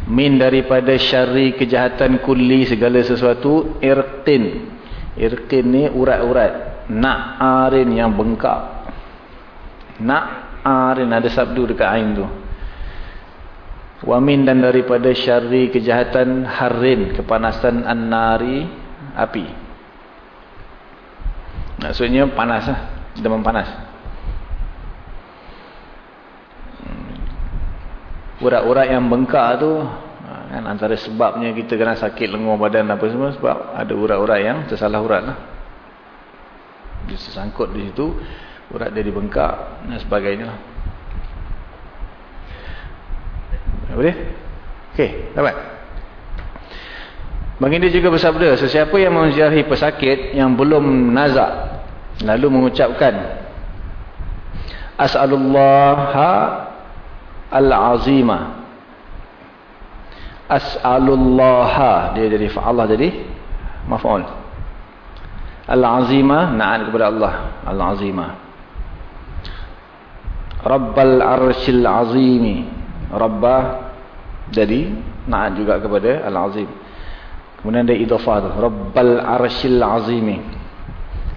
Min daripada syarri kejahatan kulli segala sesuatu. Irqin. Irqin ni urat-urat. Na'arin yang bengkak. Na'arin ada sabdu dekat ain tu. Wamin dan daripada syarri kejahatan harin kepanasan an-nari api. Maksudnya panas lah. Demam panas. Hmm. Urat-urat yang bengkak tu kan antara sebabnya kita kena sakit lenguh badan apa semua sebab ada urat-urat yang tersalah urat lah. Dia sangkut di situ urat dia dibengkak dan sebagainya. Boleh? Okey, dapat. Baginda juga bersabda, sesiapa yang menziarahi pesakit yang belum nazak lalu mengucapkan As'alullaha al-azima. As'alullaha dia jadi fa'allah jadi maf'ul. Al-azima na'an kepada Allah, al-azima. Rabbal arshil azimi. Rabbah jadi na'at juga kepada Al-Azim. Kemudian ada idhafah tu. Rabbal arshil azimi.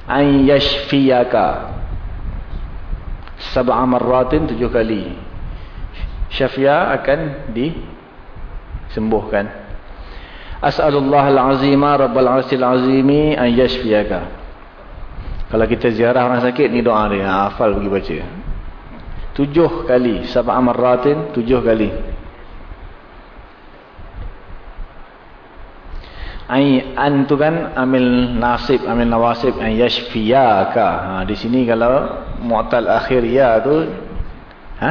An yashfiyaka. Sab'a marratin tujuh kali. Syafia akan disembuhkan. As'alullah al-azima rabbal arshil azimi an yashfiyaka. Kalau kita ziarah orang sakit ni doa dia. Hafal pergi baca. Tujuh kali. Sab'a marratin tujuh kali. Ai an tu kan amil nasib amil nawasib an yashfiyaka. Ha di sini kalau mu'tal akhir ya tu ha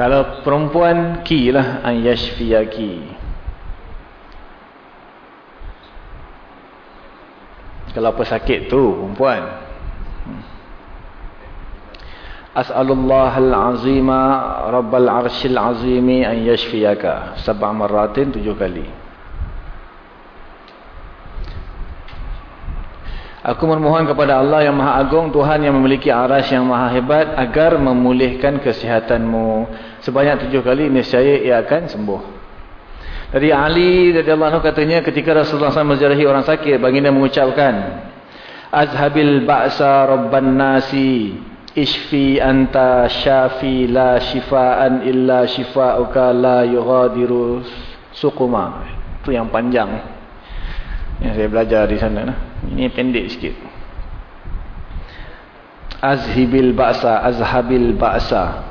Kalau perempuan ki lah an yashfiyaki. Kalau pesakit tu perempuan As'alullah al-azima Rabbal arshil azimi an yashfiyaka. Sabah maratin tujuh kali. Aku memohon kepada Allah yang maha agung Tuhan yang memiliki aras yang maha hebat Agar memulihkan kesihatanmu. Sebanyak tujuh kali Nescaya ia akan sembuh. Dari Ali dari Allah katanya Ketika Rasulullah SAW menjarahi orang sakit Baginda mengucapkan Azhabil ba'sa rabban nasi Ishfi anta syafi la shifaan illa shifauka la yughadiru suquma. Itu yang panjang. Yang saya belajar di sana. Ini pendek sikit. Azhibil ba'sa, azhabil ba'sa.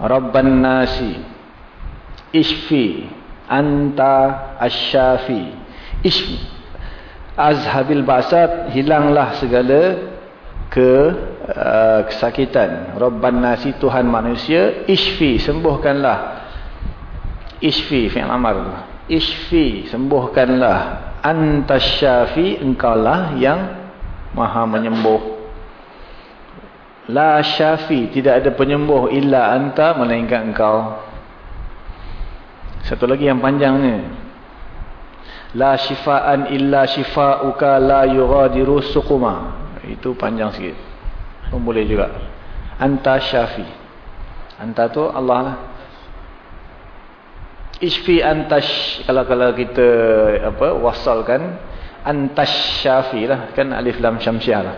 Rabban nasi. Ishfi anta asyafi. Ishfi. Azhabil ba'sa, hilanglah segala ke uh, kesakitan. Rabban nasi Tuhan manusia Ishfi sembuhkanlah. Ishfi fi'al amar Ishfi sembuhkanlah. Antasyafi engkaulah yang maha menyembuh. La syafi tidak ada penyembuh illa anta melainkan engkau. Satu lagi yang panjang ni La shifaan illa shifauka la yughadiru suquma itu panjang sikit pun boleh juga anta syafi anta tu Allah lah Ishfi antash kalau kalau kita apa wasalkan antash syafi lah kan alif lam syamsiah lah.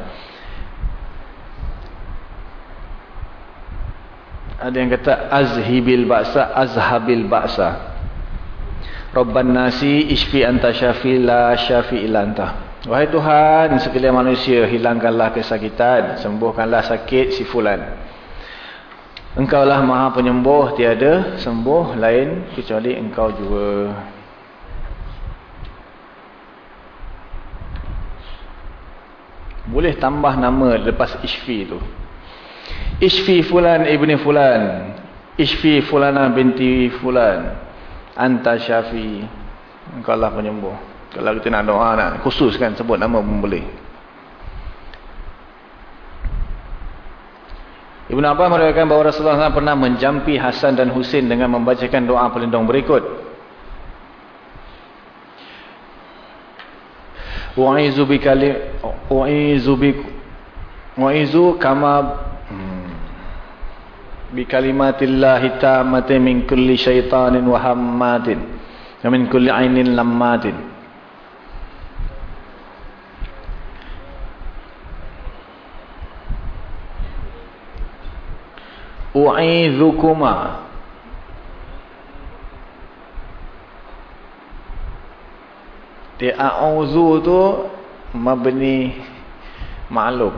Ada yang kata azhibil ba'sa azhabil ba'sa. Rabban nasi ishfi anta syafi la syafi illa anta. Wahai Tuhan sekalian manusia hilangkanlah kesakitan, sembuhkanlah sakit si fulan. Engkaulah maha penyembuh, tiada sembuh lain kecuali engkau juga. Boleh tambah nama lepas Ishfi tu. Ishfi fulan ibni fulan. Ishfi fulana binti fulan. Anta syafi. Engkaulah penyembuh. Kalau kita nak doa nak khusus kan sebut nama pun boleh. Ibn Abbas meriwayatkan bahawa Rasulullah SAW pernah menjampi Hasan dan Husin dengan membacakan doa pelindung berikut. Wa'izu bikali wa'izu bik wa'izu kama hmm, bikalimatillahi tammati min kulli syaitanin wa hammatin min kulli ainin lammatin. U'idhukuma di a'udhu tu mabni ma'lum.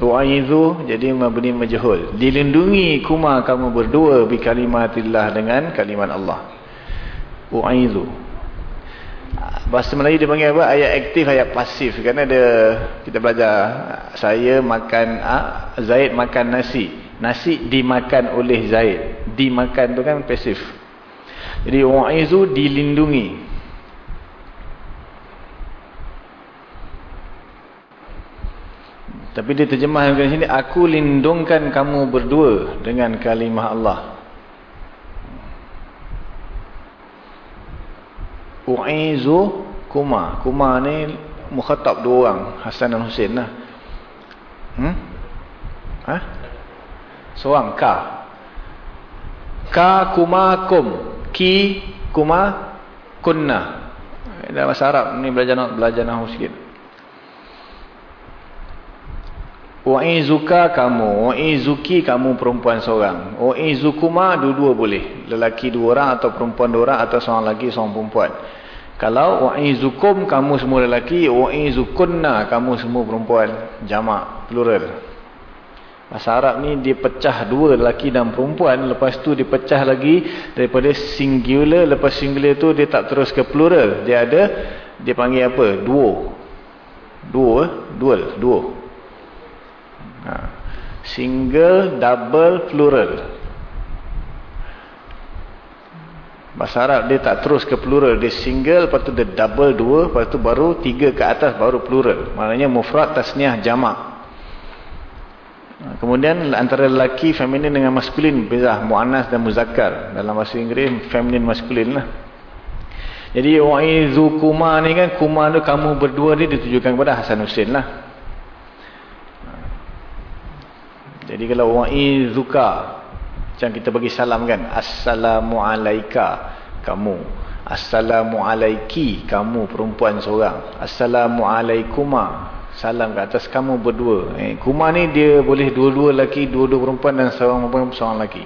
U'idhu jadi mabni majhul. Dilindungi kuma kamu berdua bi kalimatillah dengan kalimat Allah. U'idhu bahasa Melayu dia panggil apa? Ayat aktif ayat pasif. Kerana ada kita belajar saya makan Zaid makan nasi Nasi dimakan oleh Zaid. Dimakan tu kan pasif. Jadi wa'izu dilindungi. Tapi dia terjemahkan di sini aku lindungkan kamu berdua dengan kalimah Allah. Wa'izu kuma. Kuma ni mukhatab dua orang, Hasan dan Husain lah. Hmm? Hah? Seorang ka. Ka kuma kum. Ki kuma kunna. Dalam bahasa Arab ni belajar belajar nahu sikit. Wa'izuka kamu. Wa'izuki kamu perempuan seorang. Wa'izukuma dua-dua boleh. Lelaki dua orang atau perempuan dua orang atau seorang lelaki seorang perempuan. Kalau wa'izukum kamu semua lelaki wa'izukunna kamu semua perempuan. Jamak plural Bahasa Arab ni dia pecah dua lelaki dan perempuan. Lepas tu dia pecah lagi daripada singular. Lepas singular tu dia tak terus ke plural. Dia ada, dia panggil apa? Duo. Duo, eh? dual, duo. Ha. Single, double, plural. Bahasa Arab dia tak terus ke plural. Dia single, lepas tu dia double, dua. Lepas tu baru tiga ke atas baru plural. Maknanya mufrad, tasniah, jamak. Kemudian antara lelaki feminin dengan maskulin beza muannas dan muzakkar. Dalam bahasa Inggeris feminin maskulin lah. Jadi wa'izu kuma ni kan kuma tu kamu berdua ni ditujukan kepada Hasan Husain lah. Jadi kalau wa'izuka macam kita bagi salam kan assalamu alayka kamu assalamu alayki kamu perempuan seorang assalamu alaykuma salam ke atas kamu berdua. Eh, kuma ni dia boleh dua-dua lelaki, dua-dua perempuan dan seorang perempuan, seorang lelaki.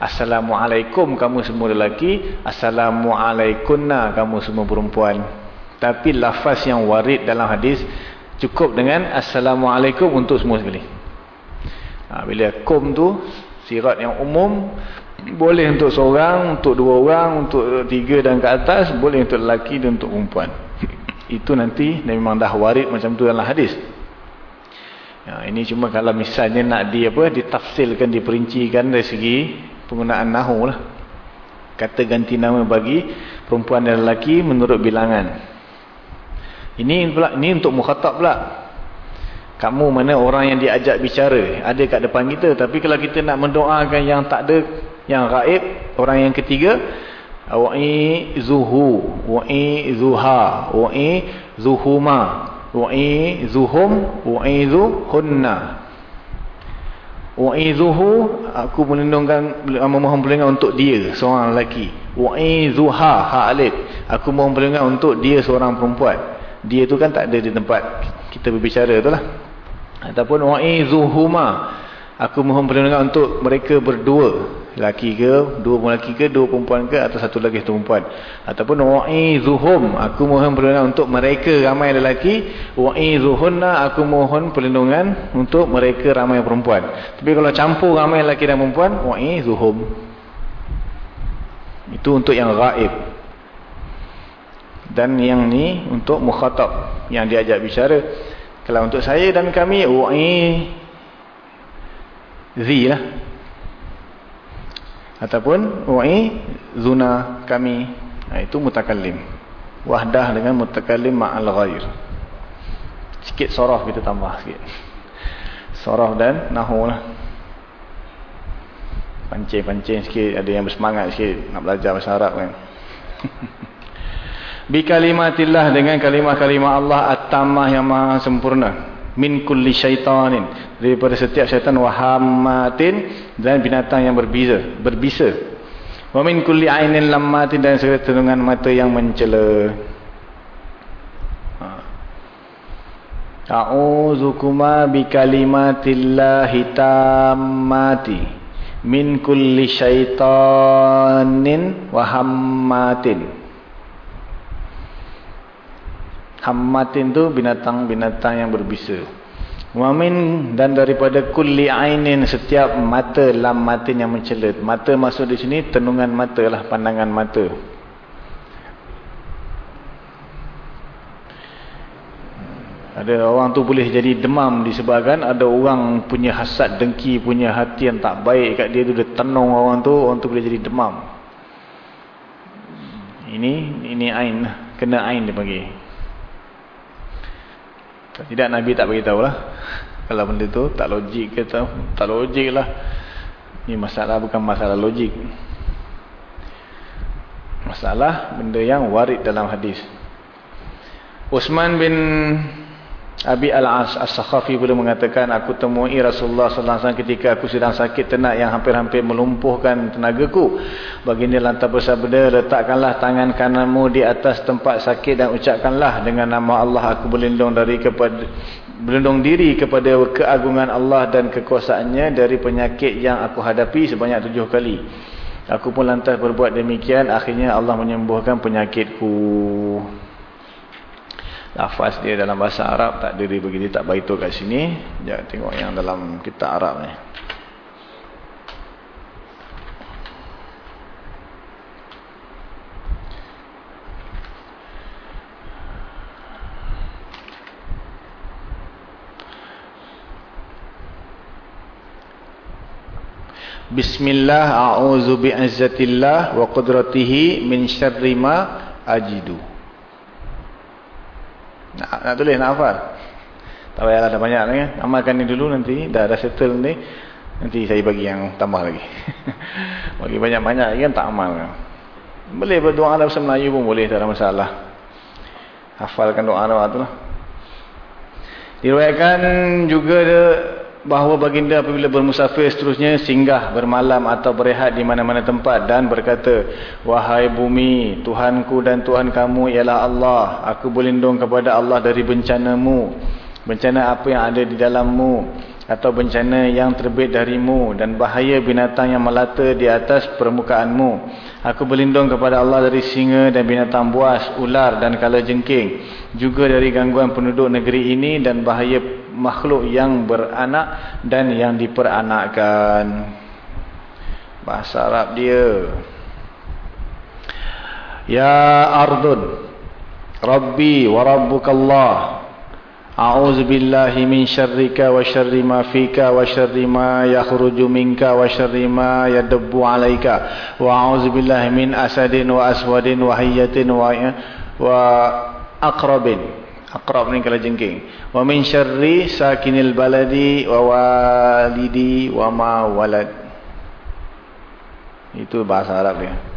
Assalamualaikum kamu semua lelaki. Assalamualaikunna kamu semua perempuan. Tapi lafaz yang warid dalam hadis cukup dengan Assalamualaikum untuk semua sekali. Ha, bila kum tu sirat yang umum boleh untuk seorang, untuk dua orang, untuk tiga dan ke atas, boleh untuk lelaki dan untuk perempuan itu nanti memang dah warid macam tu dalam hadis. Ya, ini cuma kalau misalnya nak di apa ditafsirkan diperincikan dari segi penggunaan nahu lah. Kata ganti nama bagi perempuan dan lelaki menurut bilangan. Ini pula ini untuk mukhatab pula. Kamu mana orang yang diajak bicara? Ada kat depan kita tapi kalau kita nak mendoakan yang tak ada yang gaib orang yang ketiga wa'i zuhu wa'i zuha wa'i zuhuma wa'i zuhum wa'i zuhunna wa'i zuhu aku melindungkan memohon perlindungan untuk dia seorang lelaki U'izuha ha alif. Aku mohon perlindungan untuk dia seorang perempuan. Dia tu kan tak ada di tempat kita berbicara tu lah. Ataupun wa'izuhuma. Aku mohon perlindungan untuk mereka berdua. Laki ke, dua lelaki ke, dua perempuan ke atau satu lagi satu perempuan. Ataupun wa'izuhum. Aku mohon perlindungan untuk mereka ramai lelaki. Wa'izuhunna. Aku mohon perlindungan untuk mereka ramai perempuan. Tapi kalau campur ramai lelaki dan perempuan, wa'izuhum. Itu untuk yang gaib. Dan yang ni untuk mukhatab yang diajak bicara. Kalau untuk saya dan kami, wa'i zi lah. Ataupun wa'i zuna kami. Ha, itu mutakallim. Wahdah dengan mutakallim ma'al ghair. Sikit sorof kita tambah sikit. Sorof dan nahu lah. Pancing-pancing sikit. Ada yang bersemangat sikit. Nak belajar bahasa Arab kan. (laughs) Bi kalimatillah dengan kalimah-kalimah Allah at-tamah yang maha sempurna. Min kulli syaitanin. Daripada setiap syaitan wahamatin dan binatang yang berbisa. Berbisa. Wa min kulli ainin lammatin dan segala tendungan mata yang mencela. Ha. A'udzukuma bi kalimatillahi tammati min kulli syaitanin wahamatin. Hammatin tu binatang-binatang yang berbisa. Wamin dan daripada kulli ainin setiap mata lam matin yang mencelat. Mata masuk di sini tenungan mata lah pandangan mata. Ada orang tu boleh jadi demam disebabkan ada orang punya hasad dengki punya hati yang tak baik kat dia tu dia tenung orang tu orang tu boleh jadi demam. Ini ini ain kena ain dia panggil. Tidak Nabi tak beritahu lah. Kalau benda tu tak logik ke tak, tak logik lah. Ini masalah bukan masalah logik. Masalah benda yang warid dalam hadis. Usman bin Abi Al-As As-Sakhafi pula mengatakan aku temui Rasulullah sallallahu alaihi wasallam ketika aku sedang sakit tenak yang hampir-hampir melumpuhkan tenagaku. Baginda lantas bersabda, "Letakkanlah tangan kananmu di atas tempat sakit dan ucapkanlah dengan nama Allah aku berlindung dari kepada berlindung diri kepada keagungan Allah dan kekuasaannya dari penyakit yang aku hadapi sebanyak tujuh kali." Aku pun lantas berbuat demikian, akhirnya Allah menyembuhkan penyakitku lafaz dia dalam bahasa Arab tak diri begini tak baitul kat sini. Jangan tengok yang dalam kitab Arab ni. Bismillah a'udzu bi'izzatillah wa qudratihi min syarri ma ajidu nak, tulis, nak hafal. Tak payahlah dah banyak ni kan. Amalkan ni dulu nanti. Dah dah settle ni. Nanti saya bagi yang tambah lagi. (laughs) bagi banyak-banyak lagi kan tak amal. Boleh berdoa dalam bahasa Melayu pun boleh. Tak ada masalah. Hafalkan doa-doa tu lah. Diriwayatkan juga bahawa baginda apabila bermusafir seterusnya singgah bermalam atau berehat di mana-mana tempat dan berkata wahai bumi Tuhanku dan Tuhan kamu ialah Allah. Aku berlindung kepada Allah dari bencanamu. Bencana apa yang ada di dalammu atau bencana yang terbit darimu dan bahaya binatang yang melata di atas permukaanmu aku berlindung kepada Allah dari singa dan binatang buas ular dan kala jengking juga dari gangguan penduduk negeri ini dan bahaya makhluk yang beranak dan yang diperanakkan. Bahasa Arab dia. Ya Ardun. Rabbi wa Rabbukallah. Billahi min syarrika wa syarri ma fika wa syarri ma yakhruju minka wa ma yadabbu 'alaika wa a'udzu billahi min asadin wa aswadin wa hayyatin wa wa aqrabin Akrab ni kalau jengking. Wa min syarri sakinil baladi wa walidi wa ma walad. Itu bahasa Arab dia.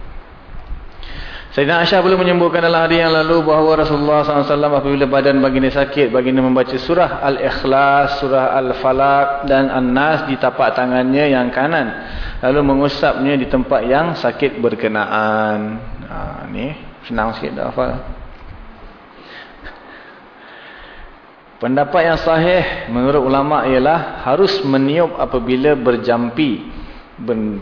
Sayyidina Aisyah boleh menyembuhkan dalam hari yang lalu bahawa Rasulullah SAW apabila badan baginda sakit, baginda membaca surah Al-Ikhlas, surah Al-Falaq dan An-Nas di tapak tangannya yang kanan. lalu mengusapnya di tempat yang sakit berkenaan. Ha, ni senang sikit dah hafal. Pendapat yang sahih menurut ulama ialah harus meniup apabila berjampi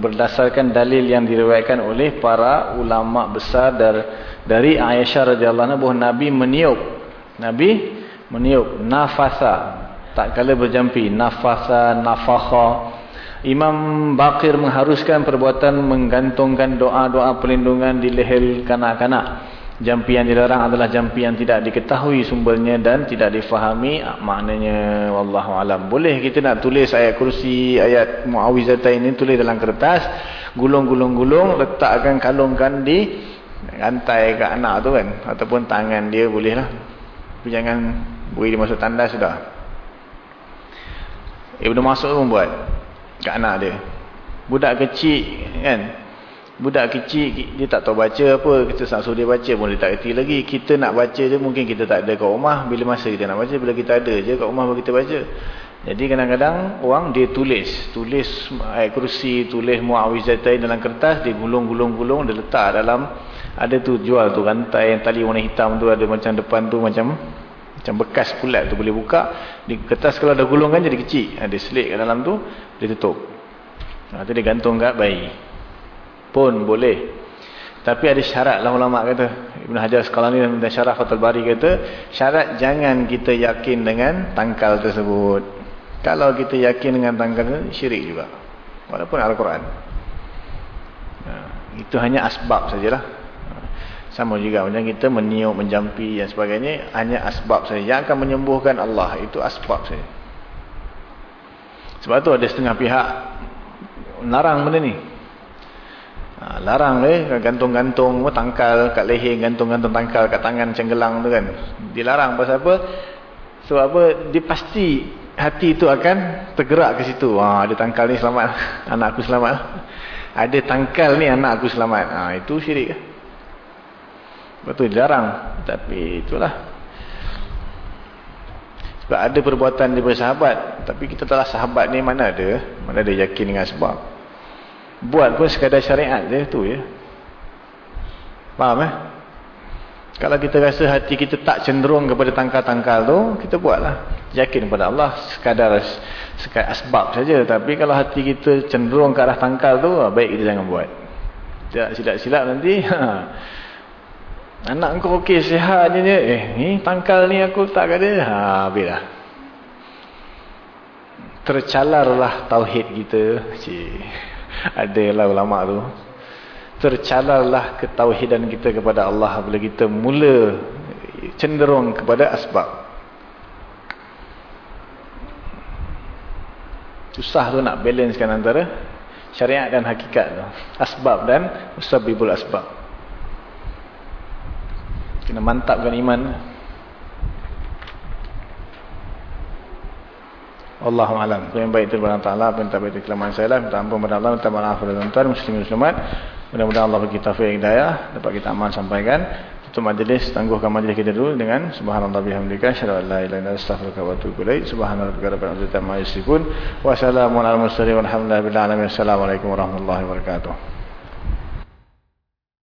berdasarkan dalil yang diriwayatkan oleh para ulama besar dari, dari Aisyah radhiyallahu anha bahawa Nabi meniup. Nabi meniup nafasa tak kala berjampi nafasa nafakha Imam Bakir mengharuskan perbuatan menggantungkan doa-doa perlindungan di leher kanak-kanak jampi yang dilarang adalah jampi yang tidak diketahui sumbernya dan tidak difahami maknanya wallahu alam boleh kita nak tulis ayat kursi ayat muawizatain ini tulis dalam kertas gulung-gulung-gulung letakkan kalungkan di rantai kat anak tu kan ataupun tangan dia boleh lah tapi jangan beri dia masuk tanda sudah Ibnu Mas'ud pun buat kat anak dia. Budak kecil kan. Budak kecil dia tak tahu baca apa, kita suruh dia baca pun dia tak reti lagi. Kita nak baca je mungkin kita tak ada kat rumah, bila masa kita nak baca bila kita ada je kat rumah kita baca. Jadi kadang-kadang orang dia tulis, tulis ayat kursi, tulis muawizatain dalam kertas, dia gulung-gulung-gulung, dia letak dalam ada tu jual tu rantai yang tali warna hitam tu ada macam depan tu macam macam bekas kulat tu boleh buka. Di kertas kalau dah gulungkan jadi kecil. Ada selit kat dalam tu, dia tutup. Ha, tu dia gantung kat bayi. Pun boleh. Tapi ada syarat lah ulama kata. Ibn Hajar Sekalani dan syarah Fatul Bari kata, syarat jangan kita yakin dengan tangkal tersebut. Kalau kita yakin dengan tangkal syirik juga. Walaupun Al-Quran. Ha, itu hanya asbab sajalah. Sama juga macam kita meniup, menjampi dan sebagainya. Hanya asbab saja. Yang akan menyembuhkan Allah. Itu asbab saja. Sebab tu ada setengah pihak larang benda ni. Ha, larang eh. Gantung-gantung tangkal kat leher. Gantung-gantung tangkal kat tangan cenggelang tu kan. Dilarang pasal apa? Sebab apa? Dia pasti hati tu akan tergerak ke situ. Ha, ada tangkal ni selamat. (laughs) Anak aku selamat. Ada tangkal ni anak aku selamat. Ha, itu syirik. Betul jarang tapi itulah. Sebab ada perbuatan daripada sahabat, tapi kita telah sahabat ni mana ada? Mana ada yakin dengan sebab. Buat pun sekadar syariat je tu ya. Faham eh? Kalau kita rasa hati kita tak cenderung kepada tangkal-tangkal tu, kita buatlah. Yakin kepada Allah sekadar sekadar asbab saja, tapi kalau hati kita cenderung ke arah tangkal tu, baik kita jangan buat. Tak silap-silap nanti (laughs) ha. Anak kau okey sihat je dia. Eh ni tangkal ni aku tak ada. Ha habislah. Tercalarlah tauhid kita. Cik. Adalah ulama tu. Tercalarlah ketauhidan kita kepada Allah bila kita mula cenderung kepada asbab. Susah tu nak balancekan antara syariat dan hakikat tu. Asbab dan usabibul asbab. Kena mantapkan iman. Allahu alam. Yang baik itu kepada Allah, apa yang baik itu kelemahan saya lah. Minta ampun kepada Allah, minta maaf kepada tuan-tuan, muslim muslimat. Mudah-mudahan Allah bagi taufik hidayah dapat kita aman sampaikan. Tutup majlis, tangguhkan majlis kita dulu dengan subhanallah bihamdika. Subhanallah amma yasifun. Wassalamu ala mursalin walhamdulillahi rabbil alamin. Assalamualaikum warahmatullahi wabarakatuh.